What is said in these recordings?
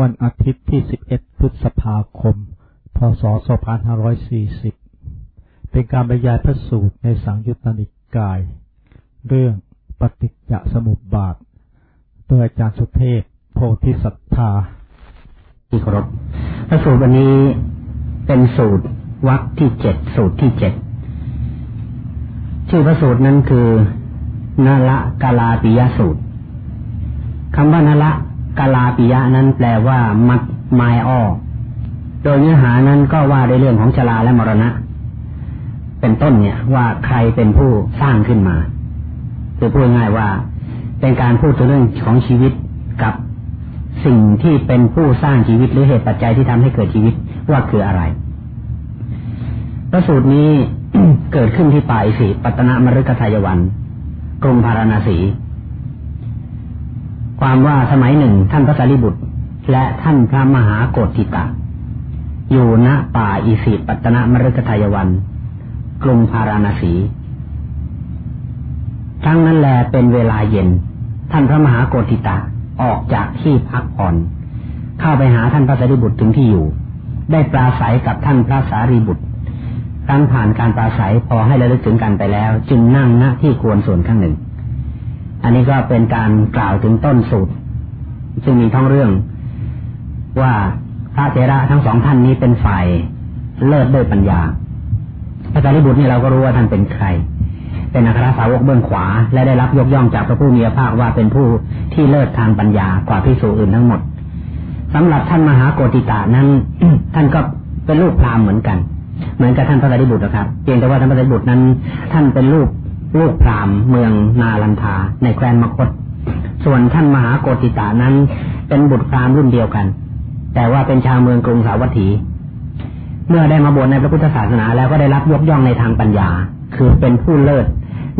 วันอาทิตย์ที่ 11 พฤษภาคม พศ 2540 เป็นการบรรยายพระสูตรในสังยุตตนิกาย เรื่องปฏิจจสมุปบาท โดยอาจารย์สุเทพโพธิสัตธาที่เคารพพระสูตรวันนี้เป็นสูตรวรรคที่เจ็ดสูตรที่เจ็ดชื่อพระสูตรนั้นคือนาละกาลาปิยสูตรคำว่านาละ กาลาปิยะนั้นแปลว่า มัดไม้อ้อโดยเนื้อหานั้นก็ว่าในเรื่องของชราและมรณะ เป็นต้นเนี่ย ว่าใครเป็นผู้สร้างขึ้นมาคือพูดง่ายว่า เป็นการพูดถึงเรื่องของชีวิตกับสิ่งที่เป็นผู้สร้างชีวิตหรือเหตุปัจจัยที่ทำให้เกิดชีวิตว่าคืออะไรพระสูตรนี้เกิดขึ้นที่ป่ายสีปัตนมฤคทายวัน กรุงพาราณสี ความว่าสมัยหนึ่งท่านพระสารีบุตร และท่านพระมหาโกติตาอยู่ณป่าอิสิปัตนมฤคทายวัน กรุงพาราณสีครั้งนั้นแลเป็นเวลาเย็น ท่านพระมหาโกติตาออกจากที่พักผ่อน เข้าไปหาท่านพระสารีบุตรถึงที่อยู่ ได้ปราศัยกับท่านพระสารีบุตรตั้งผ่านการปราศัยพอให้ระลึกถึงกันไปแล้ว จึงนั่งณที่ควรส่วนข้างหนึ่ง อันนี้ก็เป็นการกล่าวถึงต้นสูตร ซึ่งมีท้องเรื่องว่าพระเจระทั้งสองท่านนี้เป็นฝ่ายเลิศด้วยปัญญาพระสารีบุตรนี่เราก็รู้ว่าท่านเป็นใคร เป็นอัครสาวกเบื้องขวา และได้รับยกย่องจากพระผู้มีพระภาคว่าเป็นผู้ที่เลิศทางปัญญากว่าพิสูจอื่นทั้งหมดสำหรับท่านมหาโกติตานั้น ท่านก็เป็นลูกพราหมณ์เหมือนกัน เหมือนกับท่านพระสารีบุตรนะครับเพียงแต่ว่าท่านพระสารีบุตรนั้น ท่านเป็นลูก ลูกพราหมณ์เมืองนาลันทาในแคว้นมคต ส่วนท่านมหาโกติตานั้น เป็นบุตรพราหมณ์รุ่นเดียวกัน แต่ว่าเป็นชาวเมืองกรุงสาวัตถี เมื่อได้มาบวชในพระพุทธศาสนาแล้วก็ได้รับยกย่องในทางปัญญา คือเป็นผู้เลิศ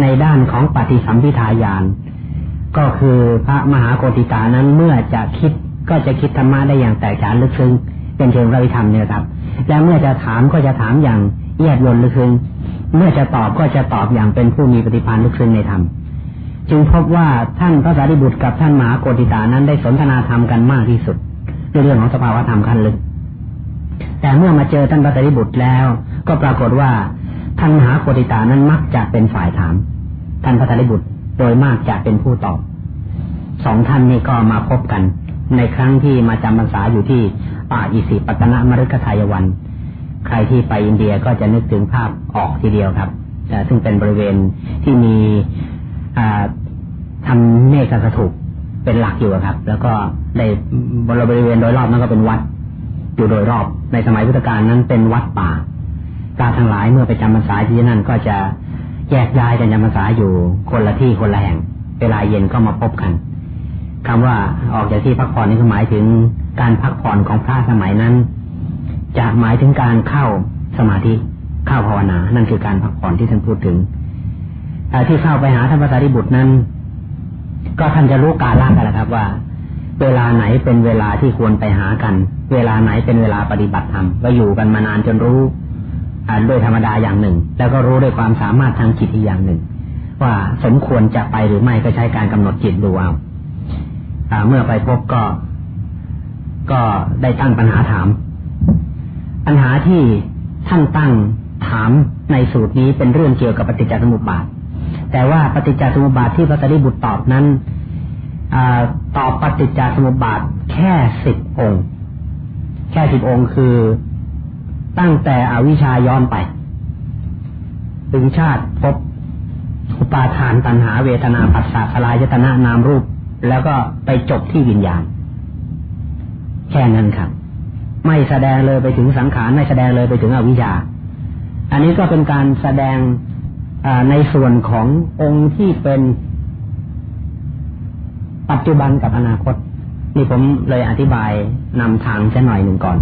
ในด้านของปฏิสัมพิทายานก็คือพระมหาโกติตานั้นเมื่อจะคิดก็จะคิดธรรมะได้อย่างแตกฉานลึกซึ้งเป็นเชิงพระวิธรรมเนี่ยครับ และเมื่อจะถามก็จะถามอย่างแยบยนลึกซึ้ง เมื่อจะตอบก็จะตอบอย่างเป็นผู้มีปฏิภาณลึกซึ้งในธรรมจึงพบว่าท่านพระสารีบุตรกับท่านมหาโกติตานั้นได้สนทนาธรรมกันมากที่สุดในเรื่องของสภาวธรรมขั้นลึก แต่เมื่อมาเจอท่านพระสารีบุตรแล้ว ก็ปรากฏว่าท่านมหาโกติตานั้นมักจะเป็นฝ่ายถาม ท่านพระสารีบุตรโดยมากจะเป็นผู้ตอบสองท่านนี้ก็มาพบกัน ในครั้งที่มาจำพรรษาอยู่ที่ป่าอิสิปตนะมฤคทายวัน ใครที่ไปอินเดียก็จะนึกถึงภาพออกทีเดียวครับซึ่งเป็นบริเวณที่มีทำเมฆสถูปเป็นหลักอยู่ครับ แล้วก็ในบริเวณโดยรอบนั้นก็เป็นวัดอยู่โดยรอบ ในสมัยพุทธกาลนั้นเป็นวัดป่าการทั้งหลายเมื่อไปจำพรรษาที่นั่นก็จะแยกย้ายกันจำพรรษาอยู่คนละที่คนละแห่ง เวลาเย็นก็มาพบกันคำว่าออกจากที่พักผ่อนนี่ก็หมายถึงการพักผ่อนของพระสมัยนั้น จะหมายถึงการเข้าสมาธิเข้าภาวนา นั่นคือการพักผ่อนที่ท่านพูดถึงที่เข้าไปหาท่านพระสารีบุตรนั้น ก็ท่านจะรู้การล่ากันแหละครับว่า เวลาไหนเป็นเวลาที่ควรไปหากัน เวลาไหนเป็นเวลาปฏิบัติธรรมก็อยู่กันมานานจนรู้ด้วยธรรมดาอย่างหนึ่ง แล้วก็รู้ด้วยความสามารถทางจิตอีกอย่างหนึ่ง ว่าสมควรจะไปหรือไม่ก็ใช้การกำหนดจิตดูเอาเมื่อไปพบก็ ก็ได้ตั้งปัญหาถาม ปัญหาที่ท่านตั้งถามในสูตรนี้เป็นเรื่องเกี่ยวกับปฏิจจสมุปบาท แต่ว่าปฏิจจสมุปบาทที่พระสารีบุตรตอบนั้นอตอบปฏิจจสมุปบาทแค่สิบองค์ แค่สิบองค์คือตั้งแต่อวิชาย้อนไป ถึงชาติพบอุปาทานตัณหาเวทนาปัสสะสลายตนะนามรูป แล้วก็ไปจบที่วิญญาณ แค่นั้นครับ ไม่แสดงเลยไปถึงสังขารไม่แสดงเลยไปถึงอวิชชา อันนี้ก็เป็นการแสดงในส่วนขององค์ที่เป็นปัจจุบันกับอนาคต นี่ผมเลยอธิบายนำทางแค่หน่อยหนึ่งก่อน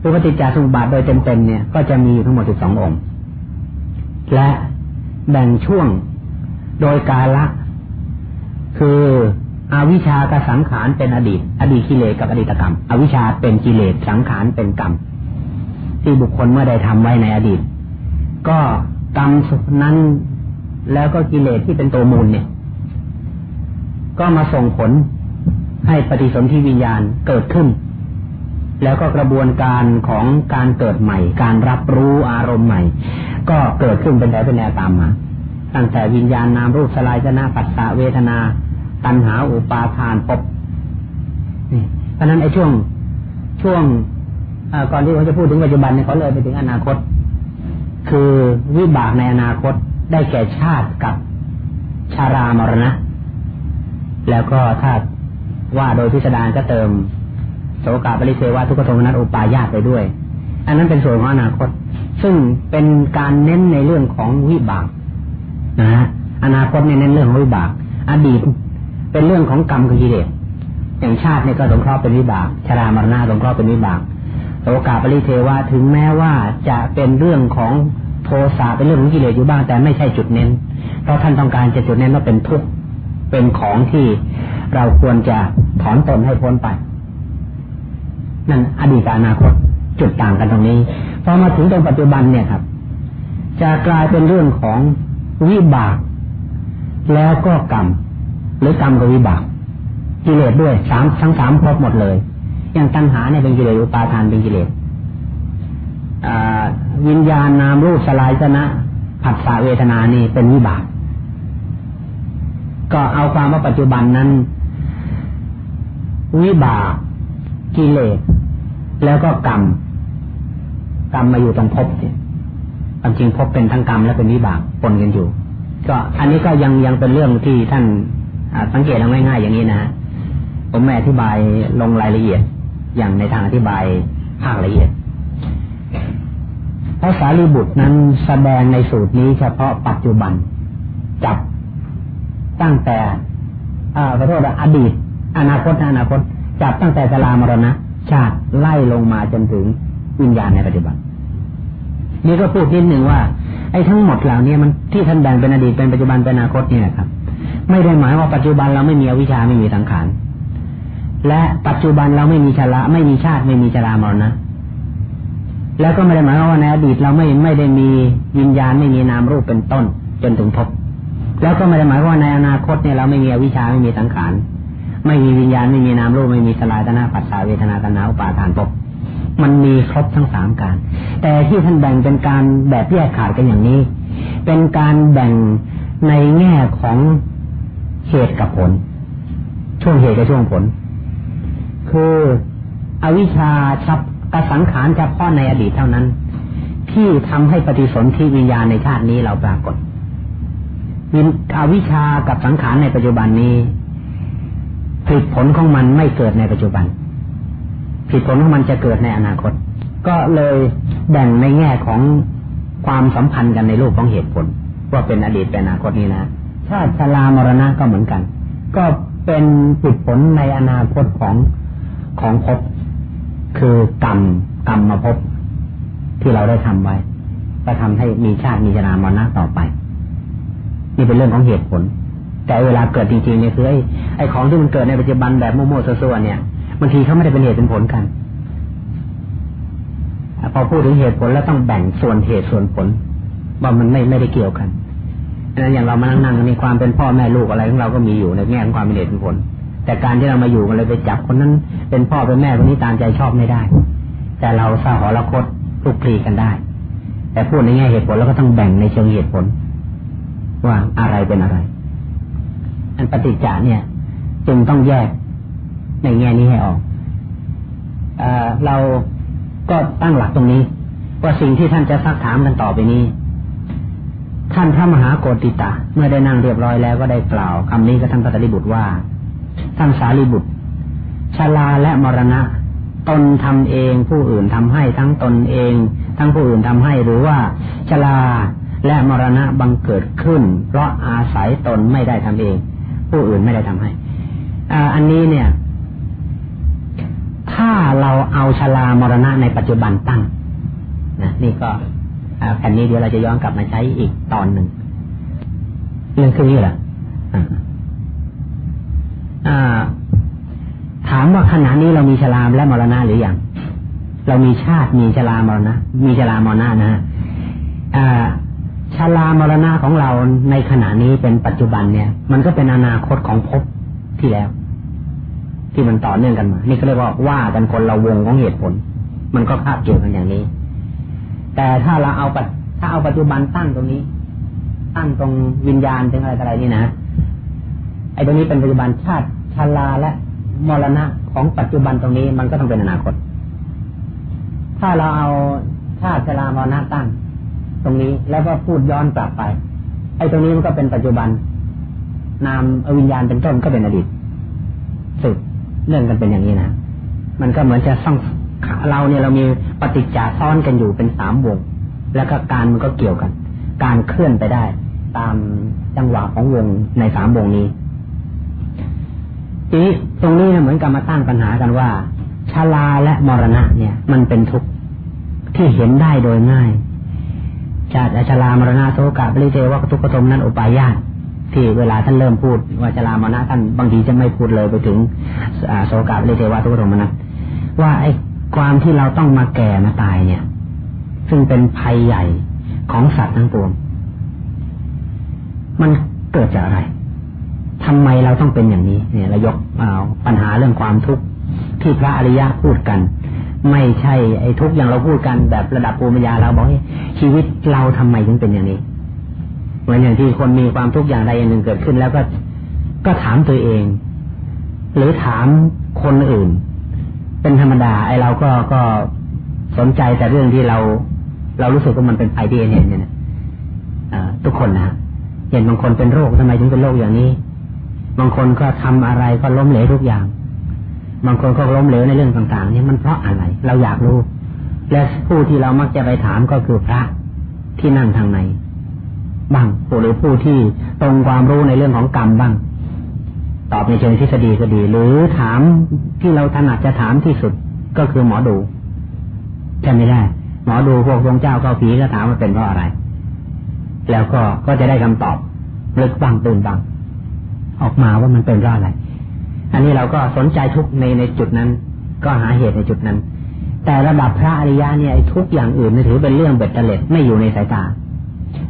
คือปฏิจจสมุปบาทโดยเต็มๆเนี่ยก็จะมีอยู่ทั้งหมดสิบสององค์ และแบ่งช่วงโดยกาละ คือ อวิชากับสังขารเป็นอดีต อดีตกิเลสกับอดีตกรรม อวิชาเป็นกิเลสสังขารเป็นกรรม ที่บุคคลเมื่อใดทำไว้ในอดีต ก็กรรมนั้นแล้วก็กิเลสที่เป็นตัวมูลเนี่ย ก็มาส่งผลให้ปฏิสนธิวิญญาณเกิดขึ้น แล้วก็กระบวนการของการเกิดใหม่ การรับรู้อารมณ์ใหม่ ก็เกิดขึ้นเป็นแถวเป็นแนวตามมา ตั้งแต่วิญญาณนามรูปสลายชนะปัสสะเวทนา ตัณหาอุปาทานปบเพราะนั้นไอ้ช่วงช่วงก่อนที่เขาจะพูดถึงปัจจุบันเนี่ยเขาเลยไปถึงอนาคต คือวิบากในอนาคตได้แก่ชาติกับชารามรณะ แล้วก็ถ้าว่าโดยพิสดารก็เติมโสกาปริเทวะทุกขโทมนัสอุปายาตไปด้วย อันนั้นเป็นส่วนของอนาคต ซึ่งเป็นการเน้นในเรื่องของวิบากนะฮะอนาคตเน้นเรื่องของวิบาก อดีต เป็นเรื่องของกรรมกับกิเลสอย่างชาติเนี่ยก็สงเคราะห์เป็นวิบากชรามรณะสงเคราะห์เป็นวิบากโอกาปริเทวะถึงแม้ว่าจะเป็นเรื่องของโทสะเป็นเรื่องของกิเลสอยู่บ้างแต่ไม่ใช่จุดเน้น เพราะท่านต้องการจะจุดเน้นว่าเป็นทุกข์เป็นของที่เราควรจะถอนตนให้พ้นไป นั่นอดีตอนาคตจุดต่างกันตรงนี้พอมาถึงตรงปัจจุบันเนี่ยครับ จะกลายเป็นเรื่องของวิบาก แล้วก็กรรม หรือกรรมกับวิบากกิเลสด้วยสามทั้งสามครบหมดเลย อย่างตัณหาเนี่ยเป็นกิเลสอุปาทานเป็นกิเลสวิญญาณนามรูปสลายชนะผัสสะเวทนานี่เป็นวิบาก ก็เอาความว่าปัจจุบันนั้น วิบากกิเลสแล้วก็กรรม กรรมมาอยู่ตรงภพเนี่ยความจริงภพเป็นทั้งกรรมและเป็นวิบากปนกันอยู่ ก็อันนี้ก็ยังยังเป็นเรื่องที่ท่าน สังเกตเอาง่ายๆอย่างนี้นะผมไม่อธิบายลงรายละเอียดอย่างในทางอธิบายภาคละเอียดพราะสารีบุตรนั้นแสดงในสูตรนี้เฉพาะปัจจุบัน จับตั้งแต่อ่าขอโทษอดีต อนาคตอนาคต จับตั้งแต่สลามรณะชาติไล่ลงมาจนถึงวิญญาณในปัจจุบัน นี่ก็พูดนิดหนึ่งว่าไอ้ทั้งหมดเหล่านี้มันที่ท่านแบ่งเป็นอดีตเป็นปัจจุบันเป็นอนาคตเนี่ยครับ ไม่ได้หมายว่าปัจจุบันเราไม่มีอวิชชาไม่มีสังขารและปัจจุบันเราไม่มีชราไม่มีชาติไม่มีชรามรณะแล้วก็ไม่ได้หมายว่าในอดีตเราไม่ไม่ได้มีวิญญาณไม่มีนามรูปเป็นต้น จนถึงพบ แล้วก็ไม่ได้หมายว่าในอนาคตเนี่ยเราไม่มีวิชาไม่มีสังขารไม่มีวิญญาณไม่มีนามรูปไม่มีสลายตนาปัสสาเวทนาตนาอุปาทานพบมันมีครบทั้งสามการ แต่ที่ท่านแบ่งเป็นการแบบแยกขาดกันอย่างนี้ เป็นการแบ่งในแง่ของ เหตุกับผล ช่วงเหตุกับช่วงผล คืออวิชชาชับกสังขารเฉพาะในอดีตเท่านั้น ที่ทำให้ปฏิสนธิวิญญาณในชาตินี้เราปรากฏวิอวิชากับสังขารในปัจจุบันนี้ผลผลของมันไม่เกิดในปัจจุบันผลผลของมันจะเกิดในอนาคต ก็เลยแบ่งในแง่ของความสัมพันธ์กันในรูปของเหตุผล ว่าเป็นอดีตเป็นอนาคตนี้นะ ชาติชรามรณะก็เหมือนกัน ก็เป็นผลผลในอนาคตของของภพคือกรรมกรรมมาพบที่เราได้ทำไว้ก็ทำให้มีชาติมีชรามรณะต่อไป นี่เป็นเรื่องของเหตุผล แต่เวลาเกิดจริงๆเนี่ยคือไอ้ไอ้ของที่มันเกิดในปัจจุบันแบบโม่โมซัวๆเนี่ยบางทีเขาไม่ได้เป็นเหตุเป็นผลกัน พอพูดถึงเหตุผลแล้วต้องแบ่งส่วนเหตุส่วนผลว่ามันไม่ไม่ได้เกี่ยวกัน นั้นอย่างเรามานั่งนั่งมีความเป็นพ่อแม่ลูกอะไรของเราก็มีอยู่ในแง่ของความเป็นเหตุเป็นผล แต่การที่เรามาอยู่กันเลยไปจับคนนั้น เป็นพ่อเป็นแม่คนนี้ตามใจชอบไม่ได้ แต่เราสาหรคตลุกคลีกันได้ แต่พูดในแง่เหตุผลแล้วก็ต้องแบ่งในเชิงเหตุผล ว่าอะไรเป็นอะไร อันปฏิจจาเนี่ย จึงต้องแยกในแง่นี้ให้ออกเอเราก็ตั้งหลักตรงนี้ ว่าสิ่งที่ท่านจะซักถามกันต่อไปนี้ ท่านพระมหาโกติตาเมื่อได้นั่งเรียบร้อยแล้วก็ได้กล่าวคำนี้กับท่านพระตรีบุตรว่า ท่านสารีบุตรชาลาและมรณะ ตนทำเองผู้อื่นทำให้ทั้งตนเอง ทั้งผู้อื่นทำให้หรือว่าชาลาและมรณะบังเกิดขึ้น เพราะอาศัยตนไม่ได้ทำเอง ผู้อื่นไม่ได้ทำให้อันนี้เนี่ย ถ้าเราเอาชลามรณะในปัจจุบันตั้งนะนี่ก็ แผ่นนี้เดี๋ยวเราจะย้อนกลับมาใช้อีกตอนหนึ่งเรื่องคือนี่แหละถามว่าขณะนี้เรามีชรามและมรณะหรืออยังเรามีชาติมีชรามรณะ มีชรามรณะนะฮะชรามรณะของเราในขณะนี้เป็นปัจจุบันเนี่ย มันก็เป็นอนาคตของภพที่แล้ว ที่มันต่อเนื่องกันมา นี่ก็เรียกว่าว่ากันคนละวงของเหตุผล มันก็คาบเกี่ยวกันอย่างนี้ แต่ถ้าเราเอาปัจถ้าเอาปัจจุบันตั้งตรงนี้ ตั้งตรงวิญญาณถึงอะไรอะไรนี่นะไอ้ตรงนี้เป็นปัจจุบันชาติชาลาและมรณะของปัจจุบันตรงนี้มันก็ต้องเป็นอนาคต ถ้าเราเอาชาติชรามรณะตั้ง ตรงนี้แล้วก็พูดย้อนกลับไป ไอ้ตรงนี้มันก็เป็นปัจจุบัน นามวิญญาณเป็นต้นก็เป็นอดีตสืบเรื่องกันเป็นอย่างนี้นะมันก็เหมือนจะส่อง เราเนี่ยเรามีปฏิจจาซ้อนกันอยู่เป็นสามวง แล้วก็การมันก็เกี่ยวกัน การเคลื่อนไปได้ ตามจังหวะของวงในสามวงนี้ทีนี้ตรงนี้เหมือนกับมาตั้งปัญหากันว่าชาลาและมรณะเนี่ย มันเป็นทุกข์ที่เห็นได้โดยง่ายชาติชลามรณะโสกาปริเทวะทุกขโทมนั้นอุปายาตที่เวลาท่านเริ่มพูดว่าชลามรณะท่านบางทีจะไม่พูดเลยไปถึงโสกาปริเทวะทุกขโทมนั้นว่าไอ้ ความที่เราต้องมาแก่มาตายเนี่ย ซึ่งเป็นภัยใหญ่ของสัตว์ทั้งปวง มันเกิดจากอะไรทำไมเราต้องเป็นอย่างนี้ เนี่ยเรายกเอาปัญหาเรื่องความทุกข์ที่พระอริยะพูดกัน ไม่ใช่ไอ้ทุกอย่างเราพูดกันแบบระดับภูมิญญาเราบอกชีวิตเราทำไมถึงเป็นอย่างนี้เหมือนอย่างที่คนมีความทุกข์อย่างใดอย่างหนึ่งเกิดขึ้น แล้วก็ก็ถามตัวเอง หรือถามคนอื่น เป็นธรรมดา ไอ้เราก็ก็สนใจแต่เรื่องที่เรา เรารู้สึกว่ามันเป็นภัยที่เนเนี่ยทุกคนนะเห็นบางคนเป็นโรคทำไมถึงเป็นโรคอย่างนี้ บางคนก็ทำอะไรก็ล้มเหลวทุกอย่าง บางคนก็ล้มเหลวในเรื่องต่างๆเนี่ยมันเพราะอะไร เราอยากรู้ และผู้ที่เรามักจะไปถามก็คือพระที่นั่งทางในบ้างหรือผู้ที่ตรงความรู้ในเรื่องของกรรมบ้าง ตอบในเชิงทฤษฎีก็ดี หรือถามที่เราถนัดจะถามที่สุดก็คือหมอดูใช่ไม่ได้ หมอดูพวกดวงเจ้าเก้าผีก็ถามว่าเป็นเพราะอะไร แล้วก็ก็จะได้คำตอบลึกบ้างตื่นบ้างออกมาว่ามันเป็นเพราะอะไร อันนี้เราก็สนใจทุกในในจุดนั้น ก็หาเหตุในจุดนั้น แต่ระดับพระอริยะเนี่ยทุกอย่างอื่นถือเป็นเรื่องเบ็ดเตล็ดไม่อยู่ในสายตา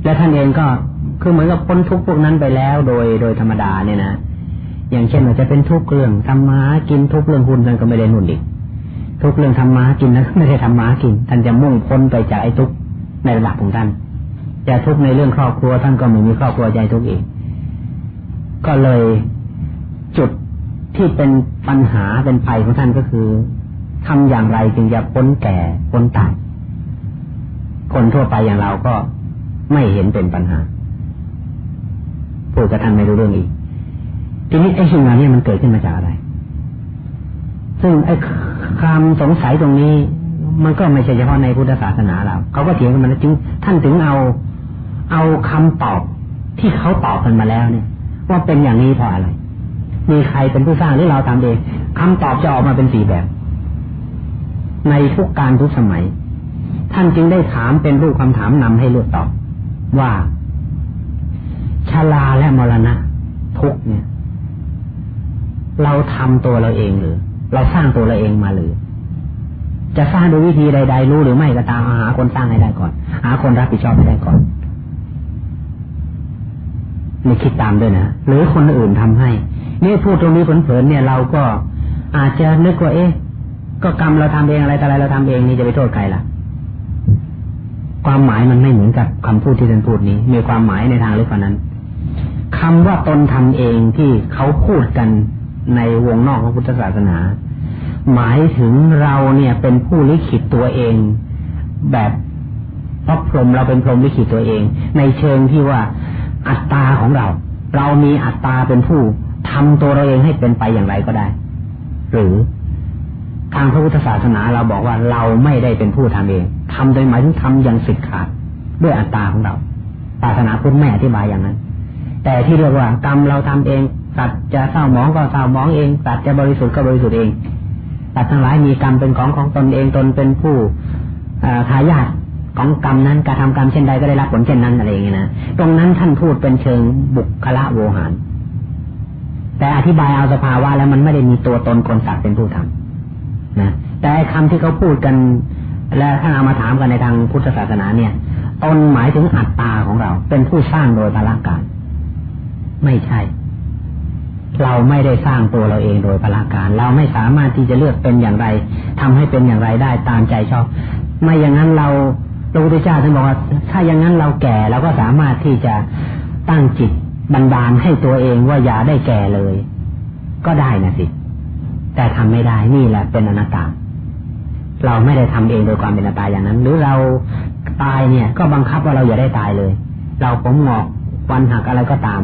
และท่านเองก็คือเหมือนกับพ้นทุกพวกนั้นไปแล้วโดยโดยธรรมดาเนี่ยนะ อย่างเช่นอาจจะเป็นทุกเรื่องทำมากินทุกเรื่องหุ่นท่านก็ไม่ได้นุ่นอีกทุกเรื่องทำมากินนั้นไม่ได้ทำมากิน ท่านจะมุ่งพ้นไปจากไอ้ทุกในระดับของท่านแต่ทุกในเรื่องครอบครัวท่านก็ไม่มีครอบครัวใจทุกอีกก็เลยจุดที่เป็นปัญหาเป็นภัยของท่านก็คือทำอย่างไรจึงจะพ้นแก่พ้นตายคนทั่วไปอย่างเราก็ไม่เห็นเป็นปัญหาพูดกับท่านไม่รู้เรื่องอีก ทีนี้ไอ้สิ่งเหล่านี้มันเกิดขึ้นมาจากอะไร ซึ่งไอ้ความสงสัยตรงนี้ มันก็ไม่ใช่เฉพาะในพุทธศาสนาเราเขาก็เถียงกันมาแล้วจึงท่านถึงเอา เอาคำตอบที่เขาตอบกันมาแล้วเนี่ย ว่าเป็นอย่างนี้เพราะอะไร มีใครเป็นผู้สร้างหรือเราทำเองคำตอบจะออกมาเป็นสี่แบบ ในทุกการทุกสมัย ท่านจึงได้ถามเป็นรูปคำถามนำให้เลือกตอบว่าชาลาและมรณะ ทุกเนี่ย เราทำตัวเราเองหรือ เราสร้างตัวเราเองมาหรือ จะสร้างโดยวิธีใด ๆ รู้หรือไม่ก็ตามหาคนสร้างให้ได้ก่อน หาคนรับผิดชอบให้ได้ก่อนไม่คิดตามด้วยนะหรือคนอื่นทำให้นี่พูดตรงนี้เผลอๆเนี่ยเราก็อาจจะนึกว่าเอ๊ะก็กรรมเราทำเองอะไรแต่อะไรเราทำเองนี่จะไปโทษใครล่ะ ความหมายมันไม่เหมือนกับคำพูดที่ท่านพูดนี้ มีความหมายในทางลึกกว่านั้นคำว่าตนทำเองที่เขาพูดกัน ในวงนอกของพุทธศาสนา หมายถึงเราเนี่ยเป็นผู้ลิขิตตัวเอง แบบพราะพรหมเราเป็นพรหมลิขิตตัวเอง ในเชิงที่ว่าอัตตาของเรา เรามีอัตตาเป็นผู้ทำตัวเราเองให้เป็นไปอย่างไรก็ได้ หรือทางพระพุทธศาสนาเราบอกว่าเราไม่ได้เป็นผู้ทำเองทำโดยหมายถึงทำอย่างสิทธิ์ขาดด้วยอัตตาของเราศาสนาพุทธไม่อธิบายอย่างนั้น แต่ที่เรียกว่ากรรมเราทำเอง สัตว์จะเศร้าหมองก็เศร้าหมองเองสัตว์จะบริสุทธิ์ก็บริสุทธิ์เองสัตว์ทั้งหลายมีกรรมเป็นของของตนเองตนเป็นผู้ทายาทของกรรมนั้นการทำกรรมเช่นใดก็ได้รับผลเช่นนั้นอะไรอย่างเงี้ยนะตรงนั้นท่านพูดเป็นเชิงบุคละโวหาร แต่อธิบายเอาสภาวะแล้วมันไม่ได้มีตัวตนคนสัตว์เป็นผู้ทำนะแต่คำที่เขาพูดกัน และถ้านเอามาถามกันในทางพุทธศาสนาเนี่ยตนหมายถึงอัตตาของเรา เป็นผู้สร้างโดยพละการไม่ใช่ เราไม่ได้สร้างตัวเราเองโดยพละการ เราไม่สามารถที่จะเลือกเป็นอย่างไรทำให้เป็นอย่างไรได้ตามใจชอบ ไม่อย่างนั้นเราพระพุทธเจ้าท่านบอกว่า ถ้าอย่างนั้นเราแก่เราก็สามารถที่จะตั้งจิตบันดาลให้ตัวเองว่าอย่าได้แก่เลย ก็ได้นะสิ แต่ทำไม่ได้นี่แหละเป็นอนัตตา เราไม่ได้ทำเองโดยความเป็นอนัตตาอย่างนั้น หรือเราตายเนี่ย ก็บังคับว่าเราอย่าได้ตายเลย เราผมหงอกวันหักอะไรก็ตาม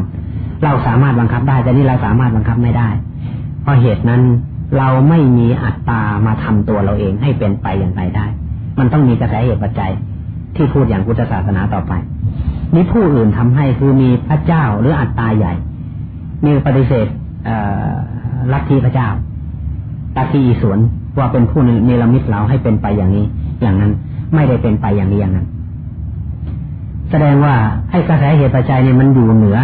เราสามารถบังคับได้ แต่นี่เราสามารถบังคับไม่ได้ เพราะเหตุนั้นเราไม่มีอัตตามาทำตัวเราเองให้เป็นไปอย่างไรได้ มันต้องมีกระแสเหตุปัจจัยที่พูดอย่างพุทธศาสนาต่อไปนี่ผู้อื่นทำให้คือมีพระเจ้าหรืออัตตาใหญ่ มีปฏิเสธลัทธิพระเจ้าลัทธิอีสวนว่าเป็นผู้เนรมิตเราให้เป็นไปอย่างนี้ อย่างนั้นไม่ได้เป็นไปอย่างนี้อย่างนั้น แสดงว่าให้กระแสเหตุปัจจัยเนี่ยมันอยู่เหนือ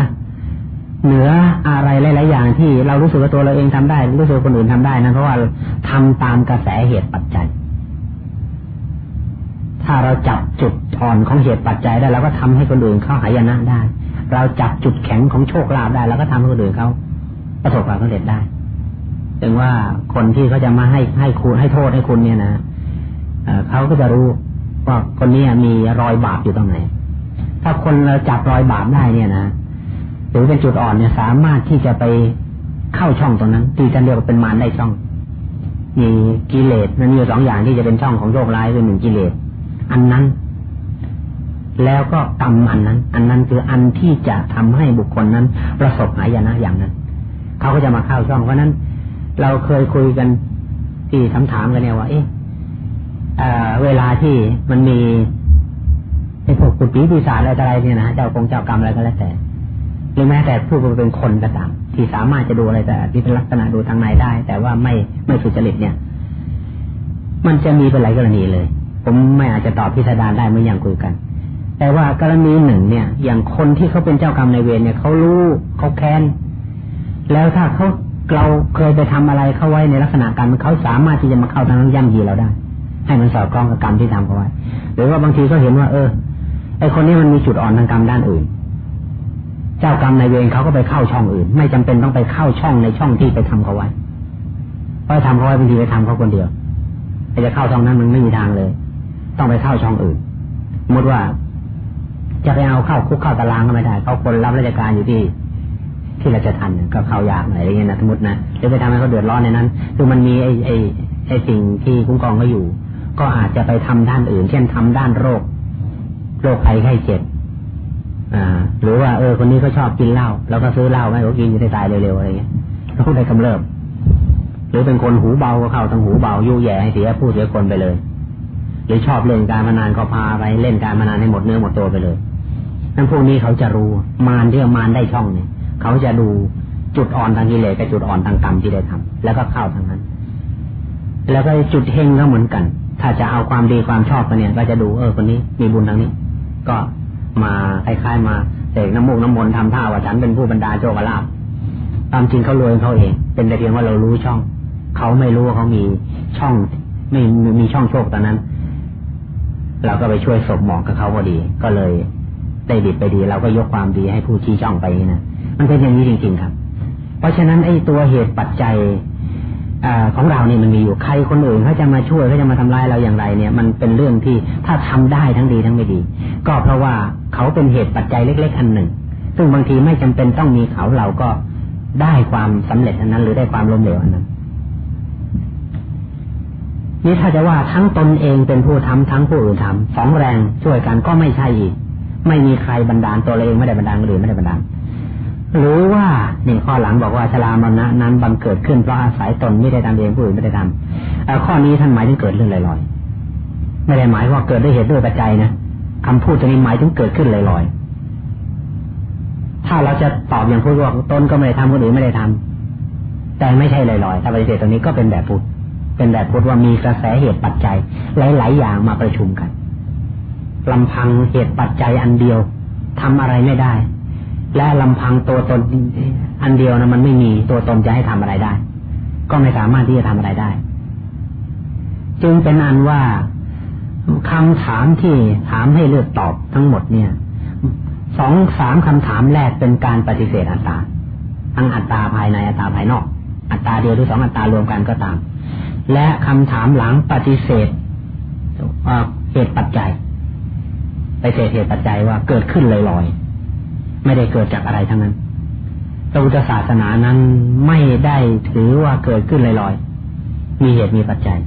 เหนืออะไรหลาย ๆ อย่างที่เรารู้สึกว่าตัวเราเองทำได้ รู้สึกคนอื่นทำได้นะเพราะว่าทำตามกระแสเหตุปัจจัย ถ้าเราจับจุดอ่อนของเหตุปัจจัยได้เราก็ทำให้คนอื่นเข้าหายนะได้ เราจับจุดแข็งของโชคลาภได้เราก็ทำให้คนอื่นเขาประสบความสำเร็จได้ถึงว่าคนที่เขาจะมาให้ให้คุณให้โทษให้คุณเนี่ยนะเขาก็จะรู้ว่าคนนี้มีรอยบาปอยู่ตรงไหน ถ้าคนเราจับรอยบาปได้เนี่ยนะ หรือเป็นจุดอ่อนเนี่ยสามารถที่จะไปเข้าช่องตรงนั้น ที่จะเรียกว่าเป็นมารได้ช่อง มีกิเลสมันมีสองอย่างที่จะเป็นช่องของโชคร้ายคือหนึ่งกิเลสอันนั้น แล้วก็กรรมอันนั้น อันนั้นคืออันที่จะทำให้บุคคลนั้น ประสบหายนะอย่างนั้นเขาก็จะมาเข้าช่องเพราะนั้น เราเคยคุยกันที่ถามถามกันเนี่ยว่าเอ๊ะเวลาที่มันมีไอ้พวกกุฏิปีศาจอะไรอะไรเนี่ยนะเจ้าคงเจ้ากรรมอะไรก็แล้วแต่ หรือแม้แต่ผู้เป็นคนก็ตามที่สามารถจะดูอะไรแต่ที่เป็นลักษณะดูทางในได้ แต่ว่าไม่ไม่สุจริตเนี่ย มันจะมีเป็นหลายกรณีเลย ผมไม่อาจจะตอบพิสดารได้เมื่อยังคุยกัน แต่ว่ากรณีหนึ่งเนี่ย อย่างคนที่เขาเป็นเจ้ากรรมในเวรเนี่ยเขารู้เขาแค้นแล้วถ้าเขาเราเคยไปทำอะไรเข้าไว้ในลักษณะการมเขาสามารถที่จะมาเข้าทางย่ำยีเราได้ ให้มันสอดคล้องกับกรรมที่ทำเขาไว้ หรือว่าบางทีก็เห็นว่า เออไอคนนี้มันมีจุดอ่อนทางกรรมด้านอื่น เจ้ากรรมในเวรเขาก็ไปเข้าช่องอื่น ไม่จำเป็นต้องไปเข้าช่องในช่องที่ไปทำเขาไว้เพราะทำเขาไว้บางทีไปทำเขาคนเดียวไปจะเข้าช่องนั้นมันไม่มีทางเลย ต้องไปเข้าช่องอื่นสมมติว่าจะไปเอาเข้าคุกเข้าตารางก็ไม่ได้เขาคนรับราชการอยู่ที่ที่ราชทันก็เข้ายากหน่อยอะไรเงี้ยนะสมมตินะหรือไปทำให้เขาเดือดร้อนในนั้นคือมันมีไอ้ไอ้ไอ้สิ่งที่คุ้มครองเขาอยู่ ก็อาจจะไปทำด้านอื่น เช่นทำด้านโรค โรคภัยไข้เจ็บ หรือว่าเออคนนี้เขาชอบกินเหล้าแล้วก็ซื้อเหล้าให้เขากินจะได้ตายเร็วๆอะไรเงี้ยเขาได้กำเริบหรือเป็นคนหูเบาก็เข้าทางหูเบายุ่แย่ให้เสียผู้เสียคนไปเลย หรือชอบเล่นการมานานก็พาไปเล่นการมานานให้หมดเนื้อหมดตัวไปเลยนั่นพวกนี้เขาจะรู้มารที่มารได้ช่องเนี่ยเขาจะดูจุดอ่อนทางกิเลสกับจุดอ่อนทางกรรมที่ได้ทำแล้วก็เข้าทางนั้น แล้วก็จุดเฮงก็เหมือนกัน ถ้าจะเอาความดีความชอบกันเนี่ย ก็จะดูเออคนนี้มีบุญทางนี้ ก็ มาคล้ายๆมาเสกน้ำมูกน้ำมนต์ทำท่าว่าฉันเป็นผู้บรรดาโชคลาภตามจริงเขารวยเขาเอง เป็นแต่เพียงว่าเรารู้ช่อง เขาไม่รู้ว่าเขามีช่องไม่มีช่องโชคตอนนั้น เราก็ไปช่วยศพหมอกกับเขาพอดี ก็เลยได้ดิบไปดี เราก็ยกความดีให้ผู้ชี้ช่องไปนะมันเป็นอย่างนี้จริง ๆ ครับ เพราะฉะนั้นไอ้ตัวเหตุปัจจัย อของเราเนี่ยมันมีอยู่ใครคนอื่นเขาจะมาช่วยเขาจะมาทำลายเราอย่างไรเนี่ย มันเป็นเรื่องที่ถ้าทำได้ทั้งดีทั้งไม่ดี ก็เพราะว่าเขาเป็นเหตุปัจจัยเล็ก ๆ อันหนึ่ง ซึ่งบางทีไม่จำเป็นต้องมีเขาเราก็ได้ความสำเร็จอันนั้น หรือได้ความล้มเหลวอันนั้นนี่ถ้าจะว่าทั้งตนเองเป็นผู้ทำทั้งผู้อื่นทำสองแรงช่วยกันก็ไม่ใช่อีก ไม่มีใครบันดาลตัวเองไม่ได้บันดาลคนอื่นไม่ได้บันดาล หรือว่านี่ข้อหลังบอกว่าชรามรณะนั้นบังเกิดขึ้นเพราะอาศัยตนไม่ได้ทำเองผู้อื่นไม่ได้ทำข้อนี้ท่านหมายถึงเกิดเรื่องลอยๆไม่ได้หมายว่าเกิดด้วยเหตุด้วยปัจจัยนะคำพูดตัวนี้หมายถึงเกิดขึ้นลอยๆถ้าเราจะตอบอย่างพูดว่าตนก็ไม่ได้ทำคนอื่นไม่ได้ทำแต่ไม่ใช่ลอยๆถ้าปฏิเสธตรงนี้ก็เป็นแบบพูดเป็นแบบพูดว่ามีกระแสเหตุปัจจัยหลายๆอย่างมาประชุมกันลำพังเหตุปัจจัยอันเดียวทำอะไรไม่ได้ และลำพังตัวตนอันเดียวนะมันไม่มีตัวตนจะให้ทำอะไรได้ ก็ไม่สามารถที่จะทำอะไรได้ จึงเป็นอันว่าคำถามที่ถามให้เลือกตอบทั้งหมดเนี่ยสองสามคำถามแรกเป็นการปฏิเสธอัตตาทั้งอัตตาภายในอัตตาภายนอก อัตตาเดียวหรือสองอัตตารวมกันก็ตาม และคำถามหลังปฏิเสธเหตุปัจจัยไปเสธเหตุปัจจัยว่าเกิดขึ้นลอยๆ ไม่ได้เกิดจากอะไรทั้งนั้นพระพุทธศาสนานั้นไม่ได้ถือว่าเกิดขึ้นลอยๆ มีเหตุมีปัจจัย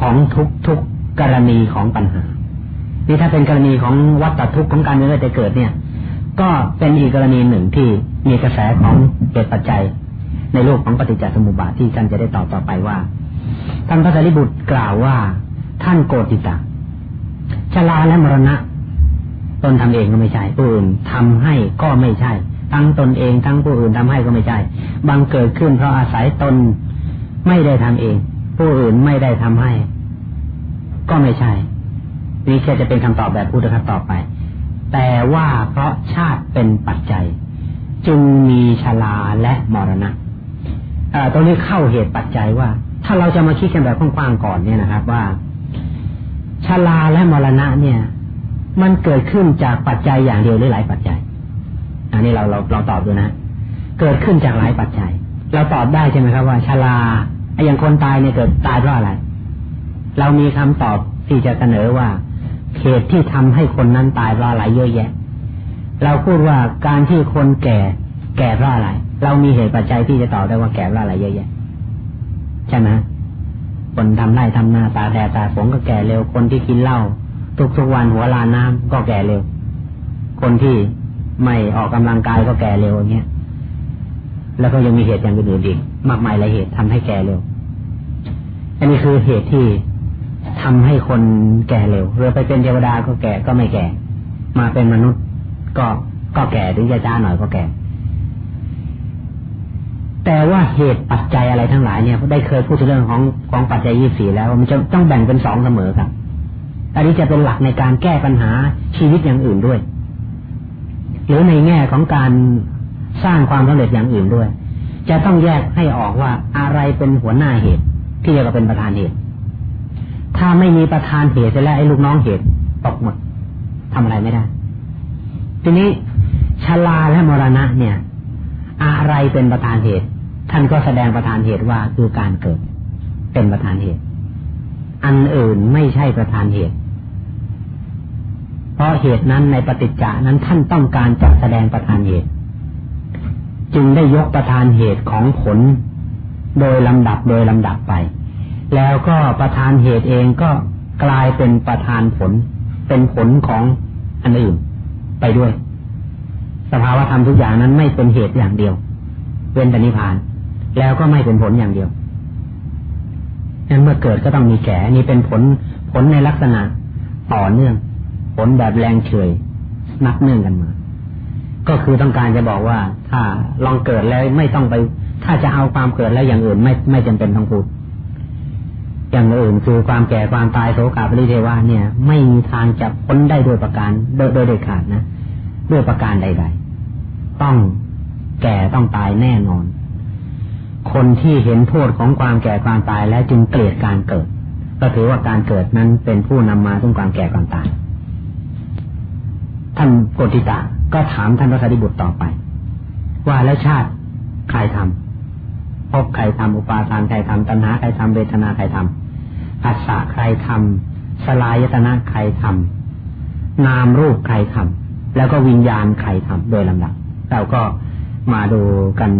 ของทุกทุกกรณีของปัญหา นี่ถ้าเป็นกรณีของวัฏทุกข์ของการเกิดแต่เกิดเนี่ย ก็เป็นอีกกรณีหนึ่งที่มีกระแสของเหตุปัจจัย ในโลกของปฏิจจสมุปบาทที่ท่านจะได้ตอบต่อไปว่า ท่านพระสารีบุตรกล่าวว่าท่านโกติตาชลาและมรณะ ตนทำเองก็ไม่ใช่ผู้อื่นทำให้ก็ไม่ใช่ ทั้งตนเองทั้งผู้อื่นทำให้ก็ไม่ใช่บางเกิดขึ้นเพราะอาศัยตนไม่ได้ทำเอง ผู้อื่นไม่ได้ทำให้ ก็ไม่ใช่นี่แค่จะเป็นคำตอบแบบพุทธคำตอบไป แต่ว่าเพราะชาติเป็นปัจจัย จึงมีชลาและมรณะตรงนี้เข้าเหตุปัจจัยว่า ถ้าเราจะมาคิดกันแบบกว้างๆก่อนเนี่ยนะครับ ว่าชลาและมรณะเนี่ย มันเกิดขึ้นจากปัจจัยอย่างเดียวหรือหลายปัจจัย อันนี้เราเราเราตอบดูนะ เกิดขึ้นจากหลายปัจจัย เราตอบได้ใช่ไหมครับว่าชลาไอ้อย่างคนตายเนี่ยเกิดตายเพราะอะไร เรามีคำตอบที่จะเสนอว่าเหตุที่ทำให้คนนั้นตายเพราะอะไรเยอะแยะ เราพูดว่าการที่คนแก่ แก่เพราะอะไร เรามีเหตุปัจจัยที่จะตอบได้ว่าแก่เพราะอะไรเยอะแยะ ใช่ไหมคนทำไร่ทำนาตาแดดตาฝนก็แก่เร็วคนที่กินเหล้า ทุกทุกวันหัวลาน้ำก็แก่เร็ว คนที่ไม่ออกกำลังกายก็แก่เร็วอย่างเงี้ยแล้วก็ยังมีเหตุอย่างอื่นอีกมากมายหลายเหตุทำให้แก่เร็ว อันนี้คือเหตุที่ทำให้คนแก่เร็วเรือไปเป็นเทวดาก็แก่ก็ไม่แก่ มาเป็นมนุษย์ก็ก็แก่ถึงจะช้าหน่อยก็แก่ แต่ว่าเหตุปัจจัยอะไรทั้งหลายเนี่ยได้เคยพูดถึงเรื่องของของปัจจัยยี่สี่แล้ว มันจะต้องแบ่งเป็นสองเสมอครับ อันนี้จะเป็นหลักในการแก้ปัญหาชีวิตอย่างอื่นด้วย หรือในแง่ของการสร้างความสำเร็จอย่างอื่นด้วย จะต้องแยกให้ออกว่าอะไรเป็นหัวหน้าเหตุ ที่จะเป็นประธานเหตุ ถ้าไม่มีประธานเหตุแล้วไอ้ลูกน้องเหตุตกหมดทำอะไรไม่ได้ ทีนี้ชลาและมรณะเนี่ย อะไรเป็นประธานเหตุ ท่านก็แสดงประธานเหตุว่าคือการเกิด เป็นประธานเหตุ อันอื่นไม่ใช่ประธานเหตุ ราะเหตุนั้นในปฏิจจานั้นท่านต้องการจะแสดงประธานเหตุ จึงได้ยกประธานเหตุของผล โดยลำดับโดยลำดับไป แล้วก็ประธานเหตุเองก็กลายเป็นประธานผล เป็นผลของอันอื่นไปด้วย สภาวะธรรมทุกอย่างนั้นไม่เป็นเหตุอย่างเดียว เว้นแต่นิพพาน แล้วก็ไม่เป็นผลอย่างเดียวนั้นเมื่อเกิดก็ต้องมีแก่นี่เป็นผลผลในลักษณะต่อเนื่อง ผลแบบแรงเฉยนับเนื่องกันมา ก็คือต้องการจะบอกว่า ถ้าลองเกิดแล้วไม่ต้องไป ถ้าจะเอาความเกิดแล้วอย่างอื่นไม่ไม่จำเป็นต้องพูดอย่างอื่นคือความแก่ความตายโสกาปริเทวาเนี่ย ไม่มีทางจะพ้นได้โดยประการโดยโดยเด็ดขาดนะด้วยประการใด ๆ ต้องแก่ต้องตายแน่นอน คนที่เห็นโทษของความแก่ความตายแล้วจึงเกลียดการเกิด ก็ถือว่าการเกิดนั้นเป็นผู้นำมาถึงความแก่ความตาย ท่านโกติตาก็ถามท่านพระสารีบุตรต่อไป ว่าแล้วชาติใครทำพบใครทำอุปาทานใครทำตัณหาใครทำเวทนาใครทำอัศสะใครทำสลายตนะใครทำนามรูปใครทำแล้วก็วิญญาณใครทำโดยลำดับ เราก็มาดูกัน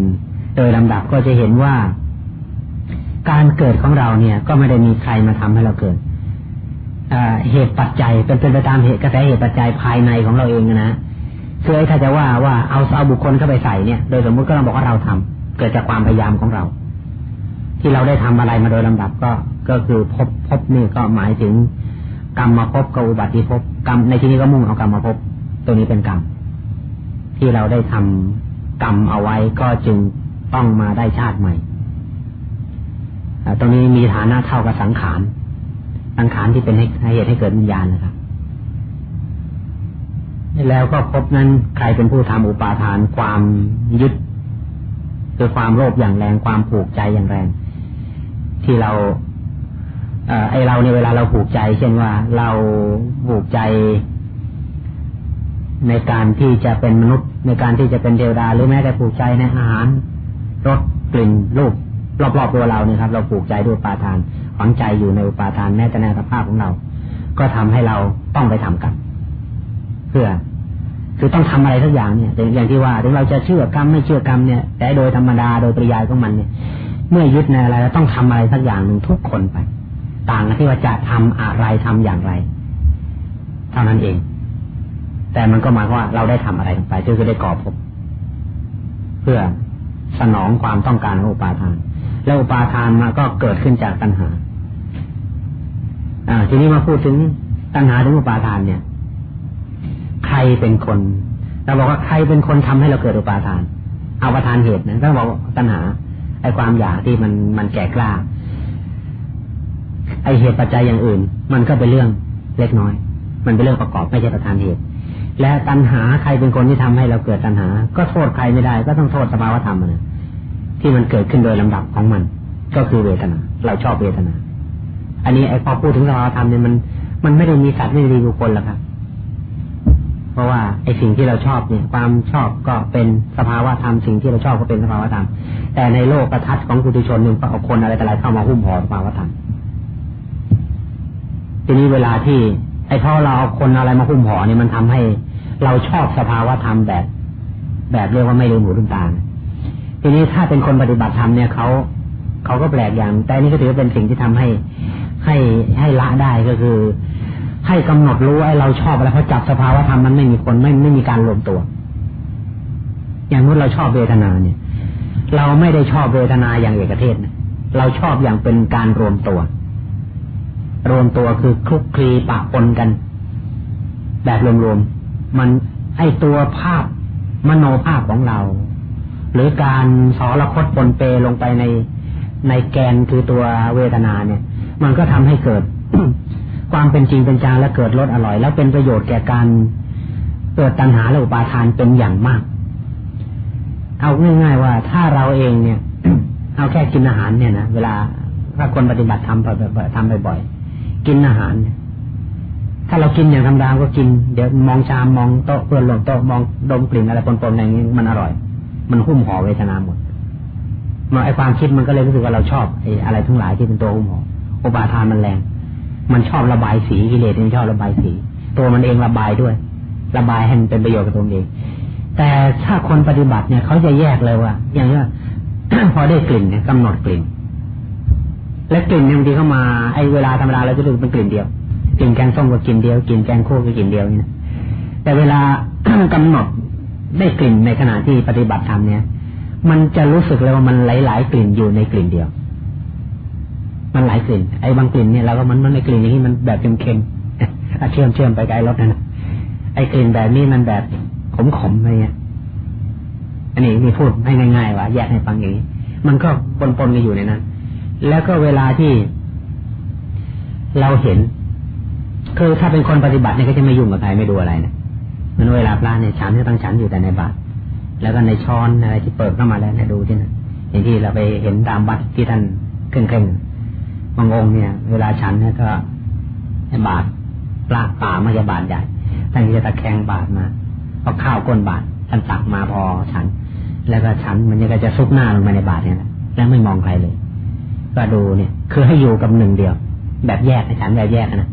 โดยลำดับก็จะเห็นว่า การเกิดของเราเนี่ย ก็ไม่ได้มีใครมาทำให้เราเกิด เหตุปัจจัยเป็นเป็นไปตามเหตุกระแสเหตุปัจจัยภายในของเราเองนะคือถ้าจะว่าว่าเอาเอาบุคคลเข้าไปใส่เนี่ย โดยสมมติก็ต้องบอกว่าเราทำเกิดจากความพยายามของเรา ที่เราได้ทำอะไรมาโดยลำดับก็ก็คือพบพบนี่ก็หมายถึงกรรมมาพบกับอุบัติภพกรรมในที่นี้ก็มุ่งเอากรรมมาพบตัวนี้เป็นกรรมที่เราได้ทำกรรมเอาไว้ก็จึงต้องมาได้ชาติใหม่ตรงนี้มีฐานะเท่ากับสังขาร สังขารที่เป็นให้เหตุให้เกิดวิญญาณนะครับแล้วก็พบนั้นใครเป็นผู้ทำอุปาทานความยึดคือความโลภอย่างแรงความผูกใจอย่างแรง ที่เราไอเราในเวลาเราผูกใจ เช่นว่าเราผูกใจในการที่จะเป็นมนุษย์ ในการที่จะเป็นเทวดา หรือแม้แต่ผูกใจในอาหารรสกลิ่นรูปรอบๆตัวเราเนี่ยครับ เราผูกใจด้วยปาทาน ฝังใจอยู่ในอุปาทานแม้แต่ในสภาพของเรา ก็ทำให้เราต้องไปทำกรรมเพื่อ คือต้องทำอะไรทุกอย่างเนี่ยอย่างที่ว่าถึงเราจะเชื่อกรรมไม่เชื่อกรรมเนี่ย แต่โดยธรรมดาโดยปริยายของมันเนี่ย เมื่อยึดในอะไรเราต้องทำอะไรสักอย่างหนึ่งทุกคนไป ต่างกันที่ว่าจะทำอะไรทำอย่างไร เท่านั้นเอง แต่มันก็หมายว่าเราได้ทำอะไรลงไปคือได้ก่อภพเพื่อสนองความต้องการของอุปาทาน แล้วอุปาทานมาก็เกิดขึ้นจากตัณหา อ่า ทีนี้มาพูดถึงตัณหาถึงอุปาทานเนี่ย ใครเป็นคน เราบอกว่าใครเป็นคนทำให้เราเกิดอุปาทาน เอาประทานเหตุนะก็บอกตัณหา ไอ้ความอยากที่มันมันแก่กล้า ไอ้เหตุปัจจัยอย่างอื่น มันก็เป็นเรื่องเล็กน้อย มันเป็นเรื่องประกอบไม่ใช่ประธานเหตุ และตัณหาใครเป็นคนที่ทำให้เราเกิดตัณหา ก็โทษใครไม่ได้ ก็ต้องโทษสภาวธรรมนะที่มันเกิดขึ้นโดยลำดับของมัน ก็คือเวทนา เราชอบเวทนา อันนี้ไอ้พอพูดถึงสภาวธรรมเนี่ยมันมันไม่ได้มีสัตว์ไม่ได้มีบุคคลหรอกครับ เพราะว่าไอ้สิ่งที่เราชอบเนี่ย ความชอบก็เป็นสภาวะธรรมสิ่งที่เราชอบก็เป็นสภาวะธรรมแต่ในโลกกระทัดของกุฏิชนหนึ่งก็เอาคนอะไรแต่อะไรเข้ามาหุ้มห่อสภาวะธรรมทีนี้เวลาที่ ไอ้เพราะเราเอาคนอะไรมาหุ้มห่อเนี่ยมันทำให้ เราชอบสภาวะธรรมแบบ แบบเรียกว่าไม่ลืมหูลืมตาทีนี้ถ้าเป็นคนปฏิบัติธรรมเนี่ยเขาเขาก็แปลกอย่าง แต่นี่ก็ถือว่าเป็นสิ่งที่ทำให้ ให้ให้ละได้ก็คือ ให้กำหนดรู้ไอ้เราชอบอะไรเพราะจับสภาวะธรรมมันไม่มีคนไม่ไม่มีการรวมตัว อย่างนู้นเราชอบเวทนาเนี่ย เราไม่ได้ชอบเวทนาอย่างเอกเทศนะเราชอบอย่างเป็นการรวมตัว รวมตัวคือคลุกคลีปะปนกัน แบบรวมๆมันไอตัวภาพมโนภาพของเรา หรือการสอรคตปนเปลงไปในในแกนคือตัวเวทนาเนี่ย มันก็ทำให้เกิด ความเป็นจริงเป็นจางและเกิดรสอร่อย แล้วเป็นประโยชน์แก่การเกิดตัณหาและอุปาทานเป็นอย่างมาก เอาง่ายๆว่าถ้าเราเองเนี่ย เอาแค่กินอาหารเนี่ยนะเวลาถ้าคนปฏิบัติทำทำบ่อยๆกินอาหาร ถ้าเรากินอย่างธรรมดาก็กินเดี๋ยวมองชามมองโต๊ะเพื่อนลงโต๊ะมองดมกลิ่นอะไรปนๆอะไรอย่างนี้มันอร่อย มันหุ้มห่อเวทนาหมดมาไอความคิดมันก็เลยรู้สึกว่าเราชอบไออะไรทั้งหลายที่เป็นตัวหุ้มห่อ อุปาทานมันแรง มันชอบระบายสีกิเลสมันชอบระบายสี ตัวมันเองระบายด้วย ระบายให้มันเป็นประโยชน์กับตัวเอง แต่ถ้าคนปฏิบัติเนี่ยเขาจะแยกเลยว่า อย่างนี้พอได้กลิ่นเนี่ยกำหนดกลิ่น และกลิ่นบางทีเข้ามาไอเวลาธรรมดาเราจะดูเป็นกลิ่นเดียวกลิ่นแกงส้มก็กลิ่นเดียวกลิ่นแกงโคก็กลิ่นเดียวเนี่ยแต่เวลากำหนดได้กลิ่นในขณะที่ปฏิบัติธรรมเนี่ย มันจะรู้สึกเลยว่ามันหลาย ๆ กลิ่นอยู่ในกลิ่นเดียว มันหลายกลิ่นไอ้บางกลิ่นเนี่ยเราก็มันมันในกลิ่นอย่างนี้มันแบบเค็มๆเชื่อมเชื่อมไปไกลรถนะไอ้กลิ่นแบบนี้มันแบบขมๆอะไรเงี้ยอันนี้มีพูดให้ง่ายๆว่าแยกให้ฟังอย่างนี้ มันก็ปนๆกันอยู่ในนั้นแล้วก็เวลาที่เราเห็น คือถ้าเป็นคนปฏิบัติเนี่ยก็จะไม่ยุ่งกับใครไม่ดูอะไรนะมันเวลาพระเนี่ยฉันก็ต้องฉันอยู่แต่ในบาตรแล้วก็ในช้อนอะไรที่เปิดเข้ามาแล้วเนี่ยดูที่นั่นอย่างที่เราไปเห็นตามบัตรที่ท่านเคร่งเคร่ง บางองค์เนี่ย เวลาฉันเนี่ยก็บาตรปลาป่ามาจะบาตรใหญ่ท่านจะตะแคงบาตรมาเอาข้าวก้นบาตรท่านตักมาพอฉัน แล้วก็ฉันมันยังจะซุกหน้าลงมาในบาตรเนี่ยแล้วไม่มองใครเลย ก็ดูเนี่ย คือให้อยู่กับหนึ่งเดียว แบบแยกฉันแบบแยกนะ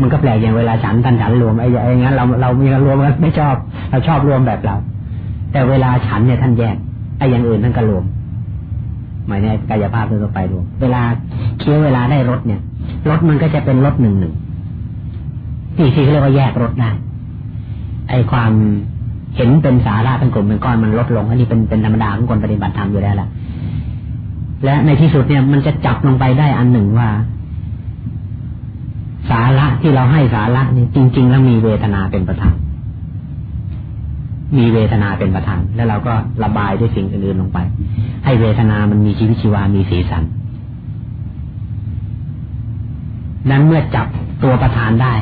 มันก็แปลกอย่างเวลาฉันท่านฉันรวมไอ้ไอ้งั้นเราเรามีการรวมกันไม่ชอบ เราชอบรวมแบบเรา แต่เวลาฉันเนี่ยท่านแยกไอ้อย่างอื่นท่านก็รวม หมายในกายภาพทั่วไปรวมเวลาเคี้ยวเวลาได้รสเนี่ยรสมันก็จะเป็นรสหนึ่งหนึ่งที่ที่เรียกว่าแยกรสได้ไอ้ความเห็นเป็นสาระเป็นกลุ่มเป็นก้อนมันลดลงอันนี้เป็นเป็นธรรมดาของคนปฏิบัติธรรมอยู่แล้วแหละและในที่สุดเนี่ยมันจะจับลงไปได้อันหนึ่งว่า สาระที่เราให้สาระนี่จริง ๆ แล้วมีเวทนาเป็นประธาน มีเวทนาเป็นประธาน แล้วเราก็ระบายด้วยสิ่งอื่นๆลงไป ให้เวทนามันมีชีวิตชีวามีสีสัน นั้นเมื่อจับตัวประธานได้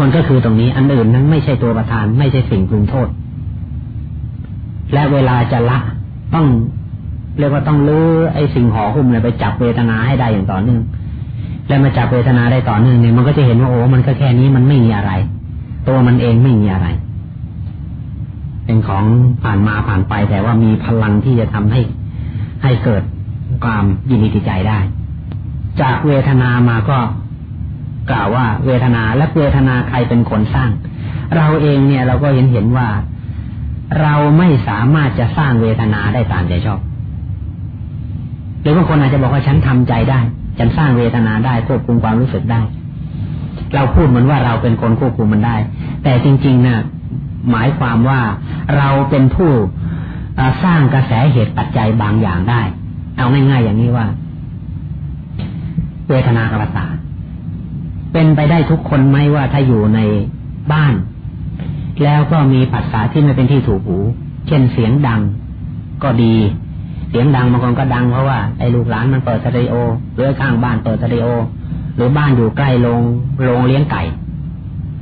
มันก็คือตรงนี้ อันอื่นนั้นไม่ใช่ตัวประธาน ไม่ใช่สิ่งปรุงโทษ และเวลาจะละต้องเรียกว่าต้องลื้อไอ้สิ่งห่อหุ้มเลยไปจับเวทนาให้ได้อย่างต่อเนื่อง แล้วมาจับเวทนาได้ต่อเนื่องเนี่ยมันก็จะเห็นว่าโอ้มันก็แค่นี้มันไม่มีอะไร ตัวมันเองไม่มีอะไร เป็นของผ่านมาผ่านไป แต่ว่ามีพลังที่จะทำให้ให้เกิดความยินดีใจได้ จากเวทนามาก็กล่าวว่าเวทนาและเวทนาใครเป็นคนสร้าง เราเองเนี่ยเราก็เห็นเห็นว่าเราไม่สามารถจะสร้างเวทนาได้ตามใจชอบหรือบางคนอาจจะบอกว่าฉันทำใจได้ ฉันสร้างเวทนาได้ควบคุมความรู้สึกได้ เราพูดเหมือนว่าเราเป็นคนควบคุมมันได้ แต่จริงๆนะ่ะ หมายความว่าเราเป็นผู้สร้างกระแสเหตุปัจจัยบางอย่างได้ เอาง่ายๆอย่างนี้ว่า เวทนากรรสาเป็นไปได้ทุกคนไหมว่าถ้าอยู่ในบ้าน แล้วก็มีภาษาที่ไม่เป็นที่ถูกหู เช่นเสียงดังก็ดี เสียงดังบางคนก็ดังเพราะว่าไอ้ลูกหลานมันเปิดสเตอริโอหรือข้างบ้านเปิดสเตอริโอ หรือบ้านอยู่ใกล้โรงโรงเลี้ยงไก่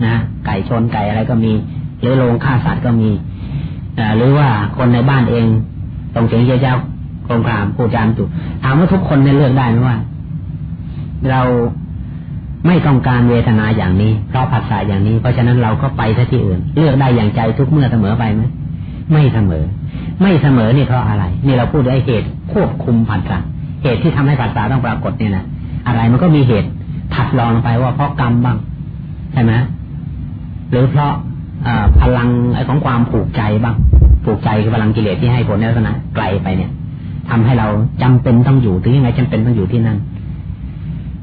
นะไก่ชนไก่อะไรก็มี หรือโรงฆ่าสัตว์ก็มีหรือว่าคนในบ้านเองตรงเสียงเจ้าโครงครามพูดจามจุถามว่าทุกคนเนี่ยเลือกได้ไหมว่า เราไม่ต้องการเวทนาอย่างนี้ เพราะภาษาอย่างนี้ เพราะฉะนั้นเราก็ไปที่อื่น เลือกได้อย่างใจทุกเมื่อเสมอไปไหมไม่เสมอ ไม่เสมอนี่เพราะอะไร นี่เราพูดด้วยเหตุควบคุมผัสสะเหตุที่ทำให้ภาษาต้องปรากฏเนี่ยนะอะไรมันก็มีเหตุถัดรองไปว่าเพราะกรรมบ้างใช่ไหมหรือเพราะ พลังไอ้ของความผูกใจบ้างผูกใจคือพลังกิเลสที่ให้ผลในลักษณะไกลไปเนี่ยทำให้เราจำเป็นต้องอยู่ถึงยังไงจำเป็นต้องอยู่ที่นั่น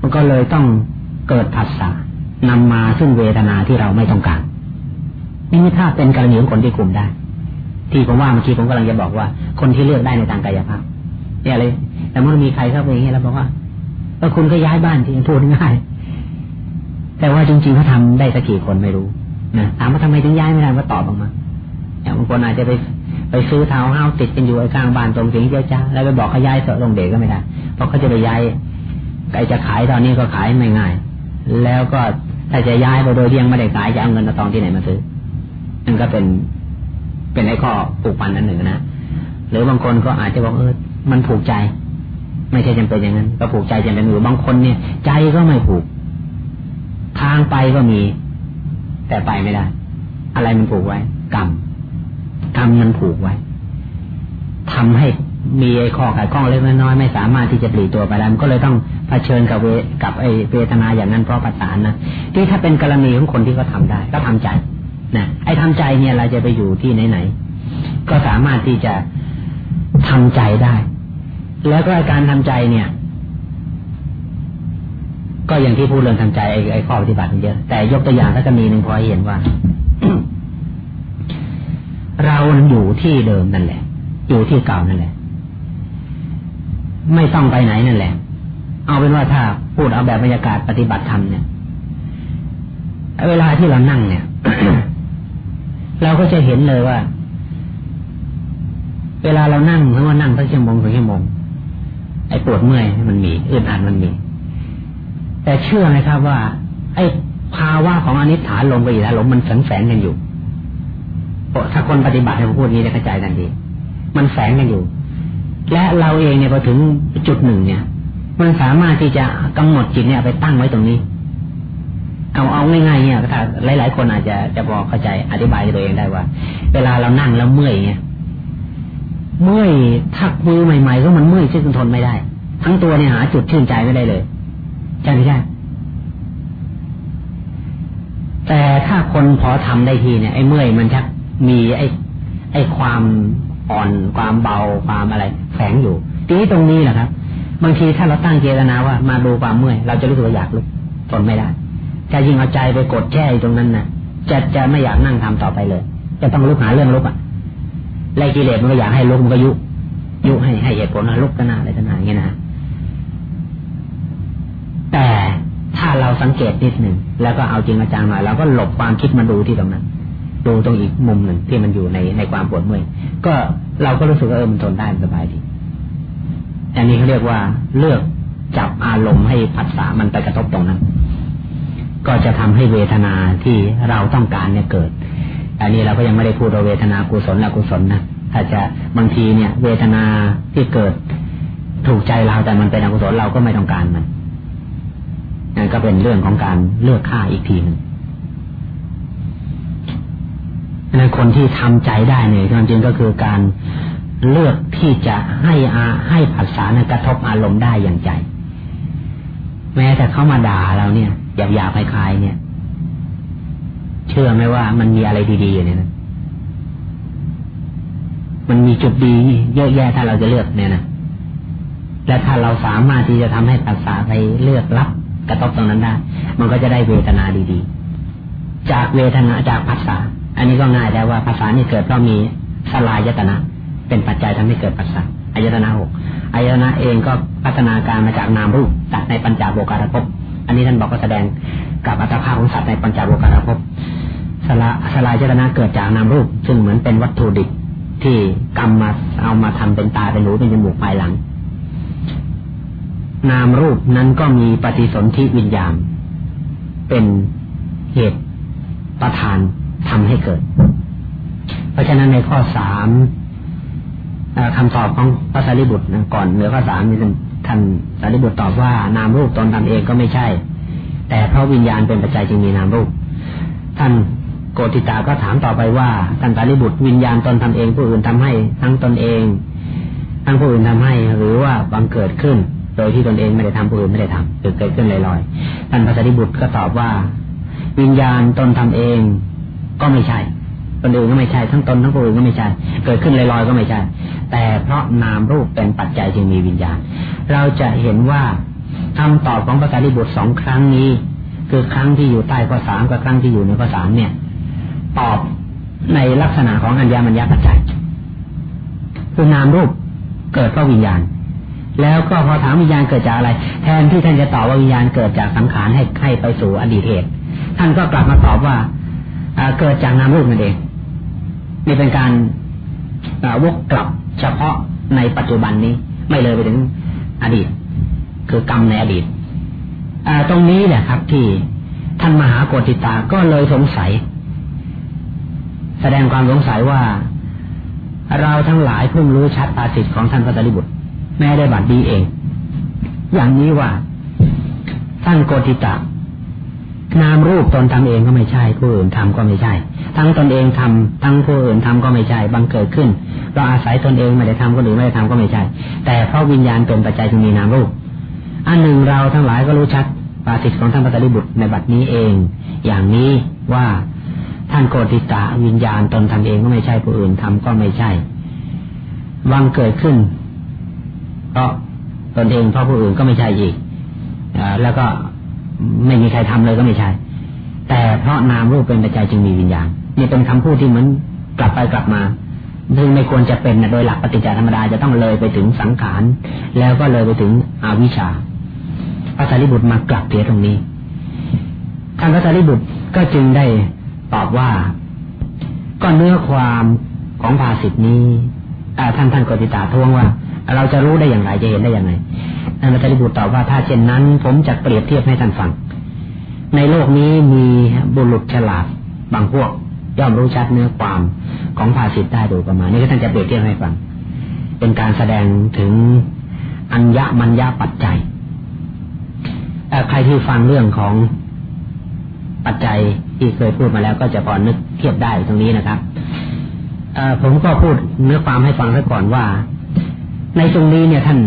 มันก็เลยต้องเกิดผัสสะนำมาซึ่งเวทนาที่เราไม่ต้องการนี่ถ้าเป็นกรณีของคนที่คุมได้ ที่ผมว่าเมื่อกี้ผมกำลังจะบอกว่า คนที่เลือกได้ในทางกายภาพเนี่ยเลยแต่เมื่อมีใครเข้าไปอย่างนี้แล้วบอกว่าเออคุณก็ย้ายบ้านที่พูดง่ายแต่ว่าจริงๆเขาทาได้สักกี่คนไม่รู้ นะถามว่าทำไมถึงย้ายไม่ได้ก็ตอบออกมาอย่างบางคนอาจจะไปไปซื้อเท้าห้าวติดกันอยู่ไอ้ข้างบ้านตรงเสียงเจ้าจ้าแล้วไปบอกเขาย้ายเสาะลงเด็กก็ไม่ได้ เพราะเขาจะไปย้ายไก่จะขายตอนนี้ก็ขายไม่ง่าย แล้วก็ถ้าจะย้ายไปโดยที่ยังไม่ได้ขายจะเอาเงินตองที่ไหนมาซื้อนั่นก็เป็นเป็นไอ้ข้อผูกพันนั้นหนึ่งนะหรือบางคนก็อาจจะบอกเออมันผูกใจ ไม่ใช่จำเป็นอย่างนั้น ก็ผูกใจจำเป็นอยู่บางคนเนี่ย ใจก็ไม่ผูก ทางไปก็มี แต่ไปไม่ได้ อะไรมันผูกไว้ กรรมกรรมมันผูกไว้ทำให้มีไอ้ข้อขัดข้องเล็กน้อยไม่สามารถที่จะปลีตัวไปได้มันก็เลยต้องเผชิญกับเวกับไอ้เวทนาอย่างนั้นเพราะประสานนะที่ถ้าเป็นกรณีของคนที่เขาทาได้ ก็ทำใจนะไอ้ทำใจเนี่ยเราจะไปอยู่ที่ไหนๆก็สามารถที่จะทำใจได้ แล้วก็การทำใจเนี่ย ก็อย่างที่พูดเรื่องทำใจไอ้ไอ้ข้อปฏิบัติเยอะ แต่ยกตัวอย่างถ้าจะมีหนึ่งพอเห็นว่า เราอยู่ที่เดิมนั่นแหละ อยู่ที่เก่านั่นแหละ ไม่ต้องไปไหนนั่นแหละ เอาเป็นว่าถ้าพูดเอาแบบบรรยากาศปฏิบัติธรรมเนี่ยเวลาที่เรานั่งเนี่ย เราก็จะเห็นเลยว่า เวลาเรานั่งเพราะว่านั่งตั้งชั่วโมงถึงชั่วโมงไอ้ปวดเมื่อยมันมีอึดอัดมันมี แต่เชื่อไหมครับว่า ไอ้ภาวะของอนิจฐานลงไปอีกแล้วลมมันแฝงแฝงกันอยู่ถ้าคนปฏิบัติให้ผมพูดนี้จะเข้าใจทันทีมันแฝงกันอยู่ และเราเองเนี่ยพอถึงจุดหนึ่งเนี่ย มันสามารถที่จะกำหนดจิตเนี่ยไปตั้งไว้ตรงนี้ เอาเอาง่ายๆเนี่ยถ้าหลาย ๆ คนอาจจะจะพอเข้าใจอธิบายตัวเองได้ว่า เวลาเรานั่งแล้วเมื่อยเนี่ยเมื่อยทักมือใหม่ ๆ ก็มันเมื่อยซึ่งทนไม่ได้ ทั้งตัวเนี่ยหาจุดชื่นใจไม่ได้เลย ใช่ไหมใช่ แต่ถ้าคนพอทำได้ทีเนี่ยไอ้เมื่อยมันชักมีไอ้ไอ้ความอ่อนความเบาความอะไร แฝงอยู่ ทีนี้ตรงนี้แหละครับ บางทีถ้าเราตั้งเจตนาว่ามาดูความเมื่อย เราจะรู้สึกว่าอยากลุกทนไม่ได้จะยิ่งเอาใจไปกดแช่ตรงนั้นนะจะจะไม่อยากนั่งทำต่อไปเลย จะต้องลุกหาเรื่องลุกอะไล่กิเลสมันก็อยากให้ลุกมันก็ยุยุให้ให้เหตุผลนะลุกกันหนาอะไรกันหนาอย่างนี้นะ แต่ถ้าเราสังเกตนิดหนึ่งแล้วก็เอาจริงอาจารย์หน่อยเราก็หลบความคิดมาดูที่ตรงนั้น ดูตรงอีกมุมหนึ่งที่มันอยู่ในในความปวดเมื่อยก็เราก็รู้สึกว่าเออมันทนได้สบายดีอันนี้เขาเรียกว่าเลือกจับอารมณ์ให้ผัสสะมันไปกระทบตรงนั้น ก็จะทำให้เวทนาที่เราต้องการเนี่ยเกิด อันนี้เราก็ยังไม่ได้พูดว่าเวทนากุศลอกุศลนะถ้าจะบางทีเนี่ย เวทนาที่เกิดถูกใจเราแต่มันเป็นอกุศลเราก็ไม่ต้องการมัน นั่นก็เป็นเรื่องของการเลือกค่าอีกทีหนึ่งในคนที่ทำใจได้เนี่ยความจริงก็คือการเลือกที่จะให้อาให้ผัสสะนั้นกระทบอารมณ์ได้อย่างใจ แม้แต่เขามาด่าเราเนี่ยหยาบหยาบคลายเนี่ย เชื่อไหมว่ามันมีอะไรดีๆอยู่ในนั้นมันมีจุดดีเยอะแยะถ้าเราจะเลือกเนี่ยนะและถ้าเราสามารถที่จะทำให้ภาษาไปเลือกรับ กระทบตรงนั้นได้ มันก็จะได้เวทนาดีๆ จากเวทนาจากภาษา อันนี้ก็ง่ายแต่ว่าภาษานี่เกิดเพราะมีสลายยตนะ เป็นปัจจัยทำให้เกิดภาษาอายตนะหกอายตนะเองก็พัฒนาการมาจากนามรูปตัดในปัญจโวการภพอันนี้ท่านบอกก็แสดงกับอัตภาพของสัตว์ในปัญจโวการภพสลาสลายยตนะเกิดจากนามรูป ซึ่งเหมือนเป็นวัตถุดิบที่กรรมมาเอามาทำเป็นตาเป็นหูเป็นจมูกภายหลัง นามรูปนั้นก็มีปฏิสนธิวิญญาณ เป็นเหตุประธานทำให้เกิด เพราะฉะนั้นในข้อสามคำตอบของพระสารีบุตรก่อนเหนือข้อสามนี่ท่านสารีบุตรตอบว่านามรูปตนทำเองก็ไม่ใช่ แต่เพราะวิญญาณเป็นปัจจัยจึงมีนามรูป ท่านโกติตาก็ถามต่อไปว่าท่านสารีบุตรวิญญาณตนทำเองผู้อื่นทำให้ ทั้งตนเอง ทั้งผู้อื่นทำให้ หรือว่าบังเกิดขึ้น โดยที่ตนเองไม่ได้ทำผู้อื่นไม่ได้ทำคือเกิดขึ้นลอยๆท่านพระสารีบุตรก็ตอบว่า วิญญาณตนทำเองก็ไม่ใช่ตนอื่นก็ไม่ใช่ทั้งตนทั้งผู้อื่นก็ไม่ใช่ เกิดขึ้นลอยๆก็ไม่ใช่ แต่เพราะนามรูปเป็นปัจจัยจึงมีวิญญาณ เราจะเห็นว่าคำตอบของพระสารีบุตรสองครั้งนี้ คือครั้งที่อยู่ใต้ข้อสามกับครั้งที่อยู่ในข้อสามเนี่ย ตอบในลักษณะของอัญญามัญญาปัจจัยคือนามรูปเกิดเพราะวิญญาณ แล้วก็พอถามวิญญาณเกิดจากอะไร แทนที่ท่านจะตอบว่าวิญญาณเกิดจากสังขารให้ให้ไปสู่อดีตเหตุ ท่านก็กลับมาตอบว่าเกิดจากนามรูปนั่นเองนี่เป็นการวกกลับเฉพาะในปัจจุบันนี้ ไม่เลยไปถึงอดีต คือกรรมในอดีตตรงนี้แหละครับ ที่ท่านมหาโกติตาก็เลยสงสัย แสดงความสงสัยว่า เราทั้งหลายเพิ่งรู้ชัดตาสิทธิ์ของท่านพระตริบุตร แม้ได้บัตรดีเอง อย่างนี้ว่าท่านโกติตานามรูปตนทำเองก็ไม่ใช่ ผู้อื่นทำก็ไม่ใช่ ทั้งตนเองทำทั้งผู้อื่นทำก็ไม่ใช่บังเกิดขึ้น เราอาศัยตนเองไม่ได้ทำคนอื่นไม่ได้ทำก็ไม่ใช่ แต่เพราะวิญญาณเป็นปัจจัยจึงมีนามรูป อันหนึ่งเราทั้งหลายก็รู้ชัดปาสิทธิของท่านพระตริบุตรในบัดนี้เอง อย่างนี้ว่าท่านโกติตาวิญญาณตนทำเองก็ไม่ใช่ผู้อื่นทำก็ไม่ใช่วังเกิดขึ้น เพราะตนเองเพราะผู้อื่นก็ไม่ใช่อีกอแล้วก็ไม่มีใครทำเลยก็ไม่ใช่ แต่เพราะนามรูปเป็นปัจจัยจึงมีวิญญาณนี่เป็นคำพูดที่เหมือนกลับไปกลับมาซึ่งไม่ควรจะเป็นนะโดยหลักปฏิจจธรรมดาจะต้องเลยไปถึงสังขาร แล้วก็เลยไปถึงอวิชชาพระสารีบุตรมากลับเพียตรงนี้ท่านพระสารีบุตรก็จึงได้ตอบว่าก็เนื้อความของภาสิทธินี้ท่านท่านกติตาทวงว่า เราจะรู้ได้อย่างไรจะเห็นได้อย่างไรท่านพระริบุตรตอบว่าถ้าเช่นนั้น ผมจะเปรียบเทียบให้ท่านฟัง ในโลกนี้มีบุรุษฉลาดบางพวก ย่อมรู้ชัดเนื้อความของภาสิทธิได้โดยประมาณนี้ก็ท่านจะเปรียบเทียบให้ฟัง เป็นการแสดงถึงอัญญมัญญาปัจจัยใครที่ฟังเรื่องของปัจจัยที่เคยพูดมาแล้วก็จะพอนึกเทียบได้ตรงนี้นะครับผมก็พูดเนื้อความให้ฟังซะก่อนว่า ในตรงนี้เนี่ยท่าน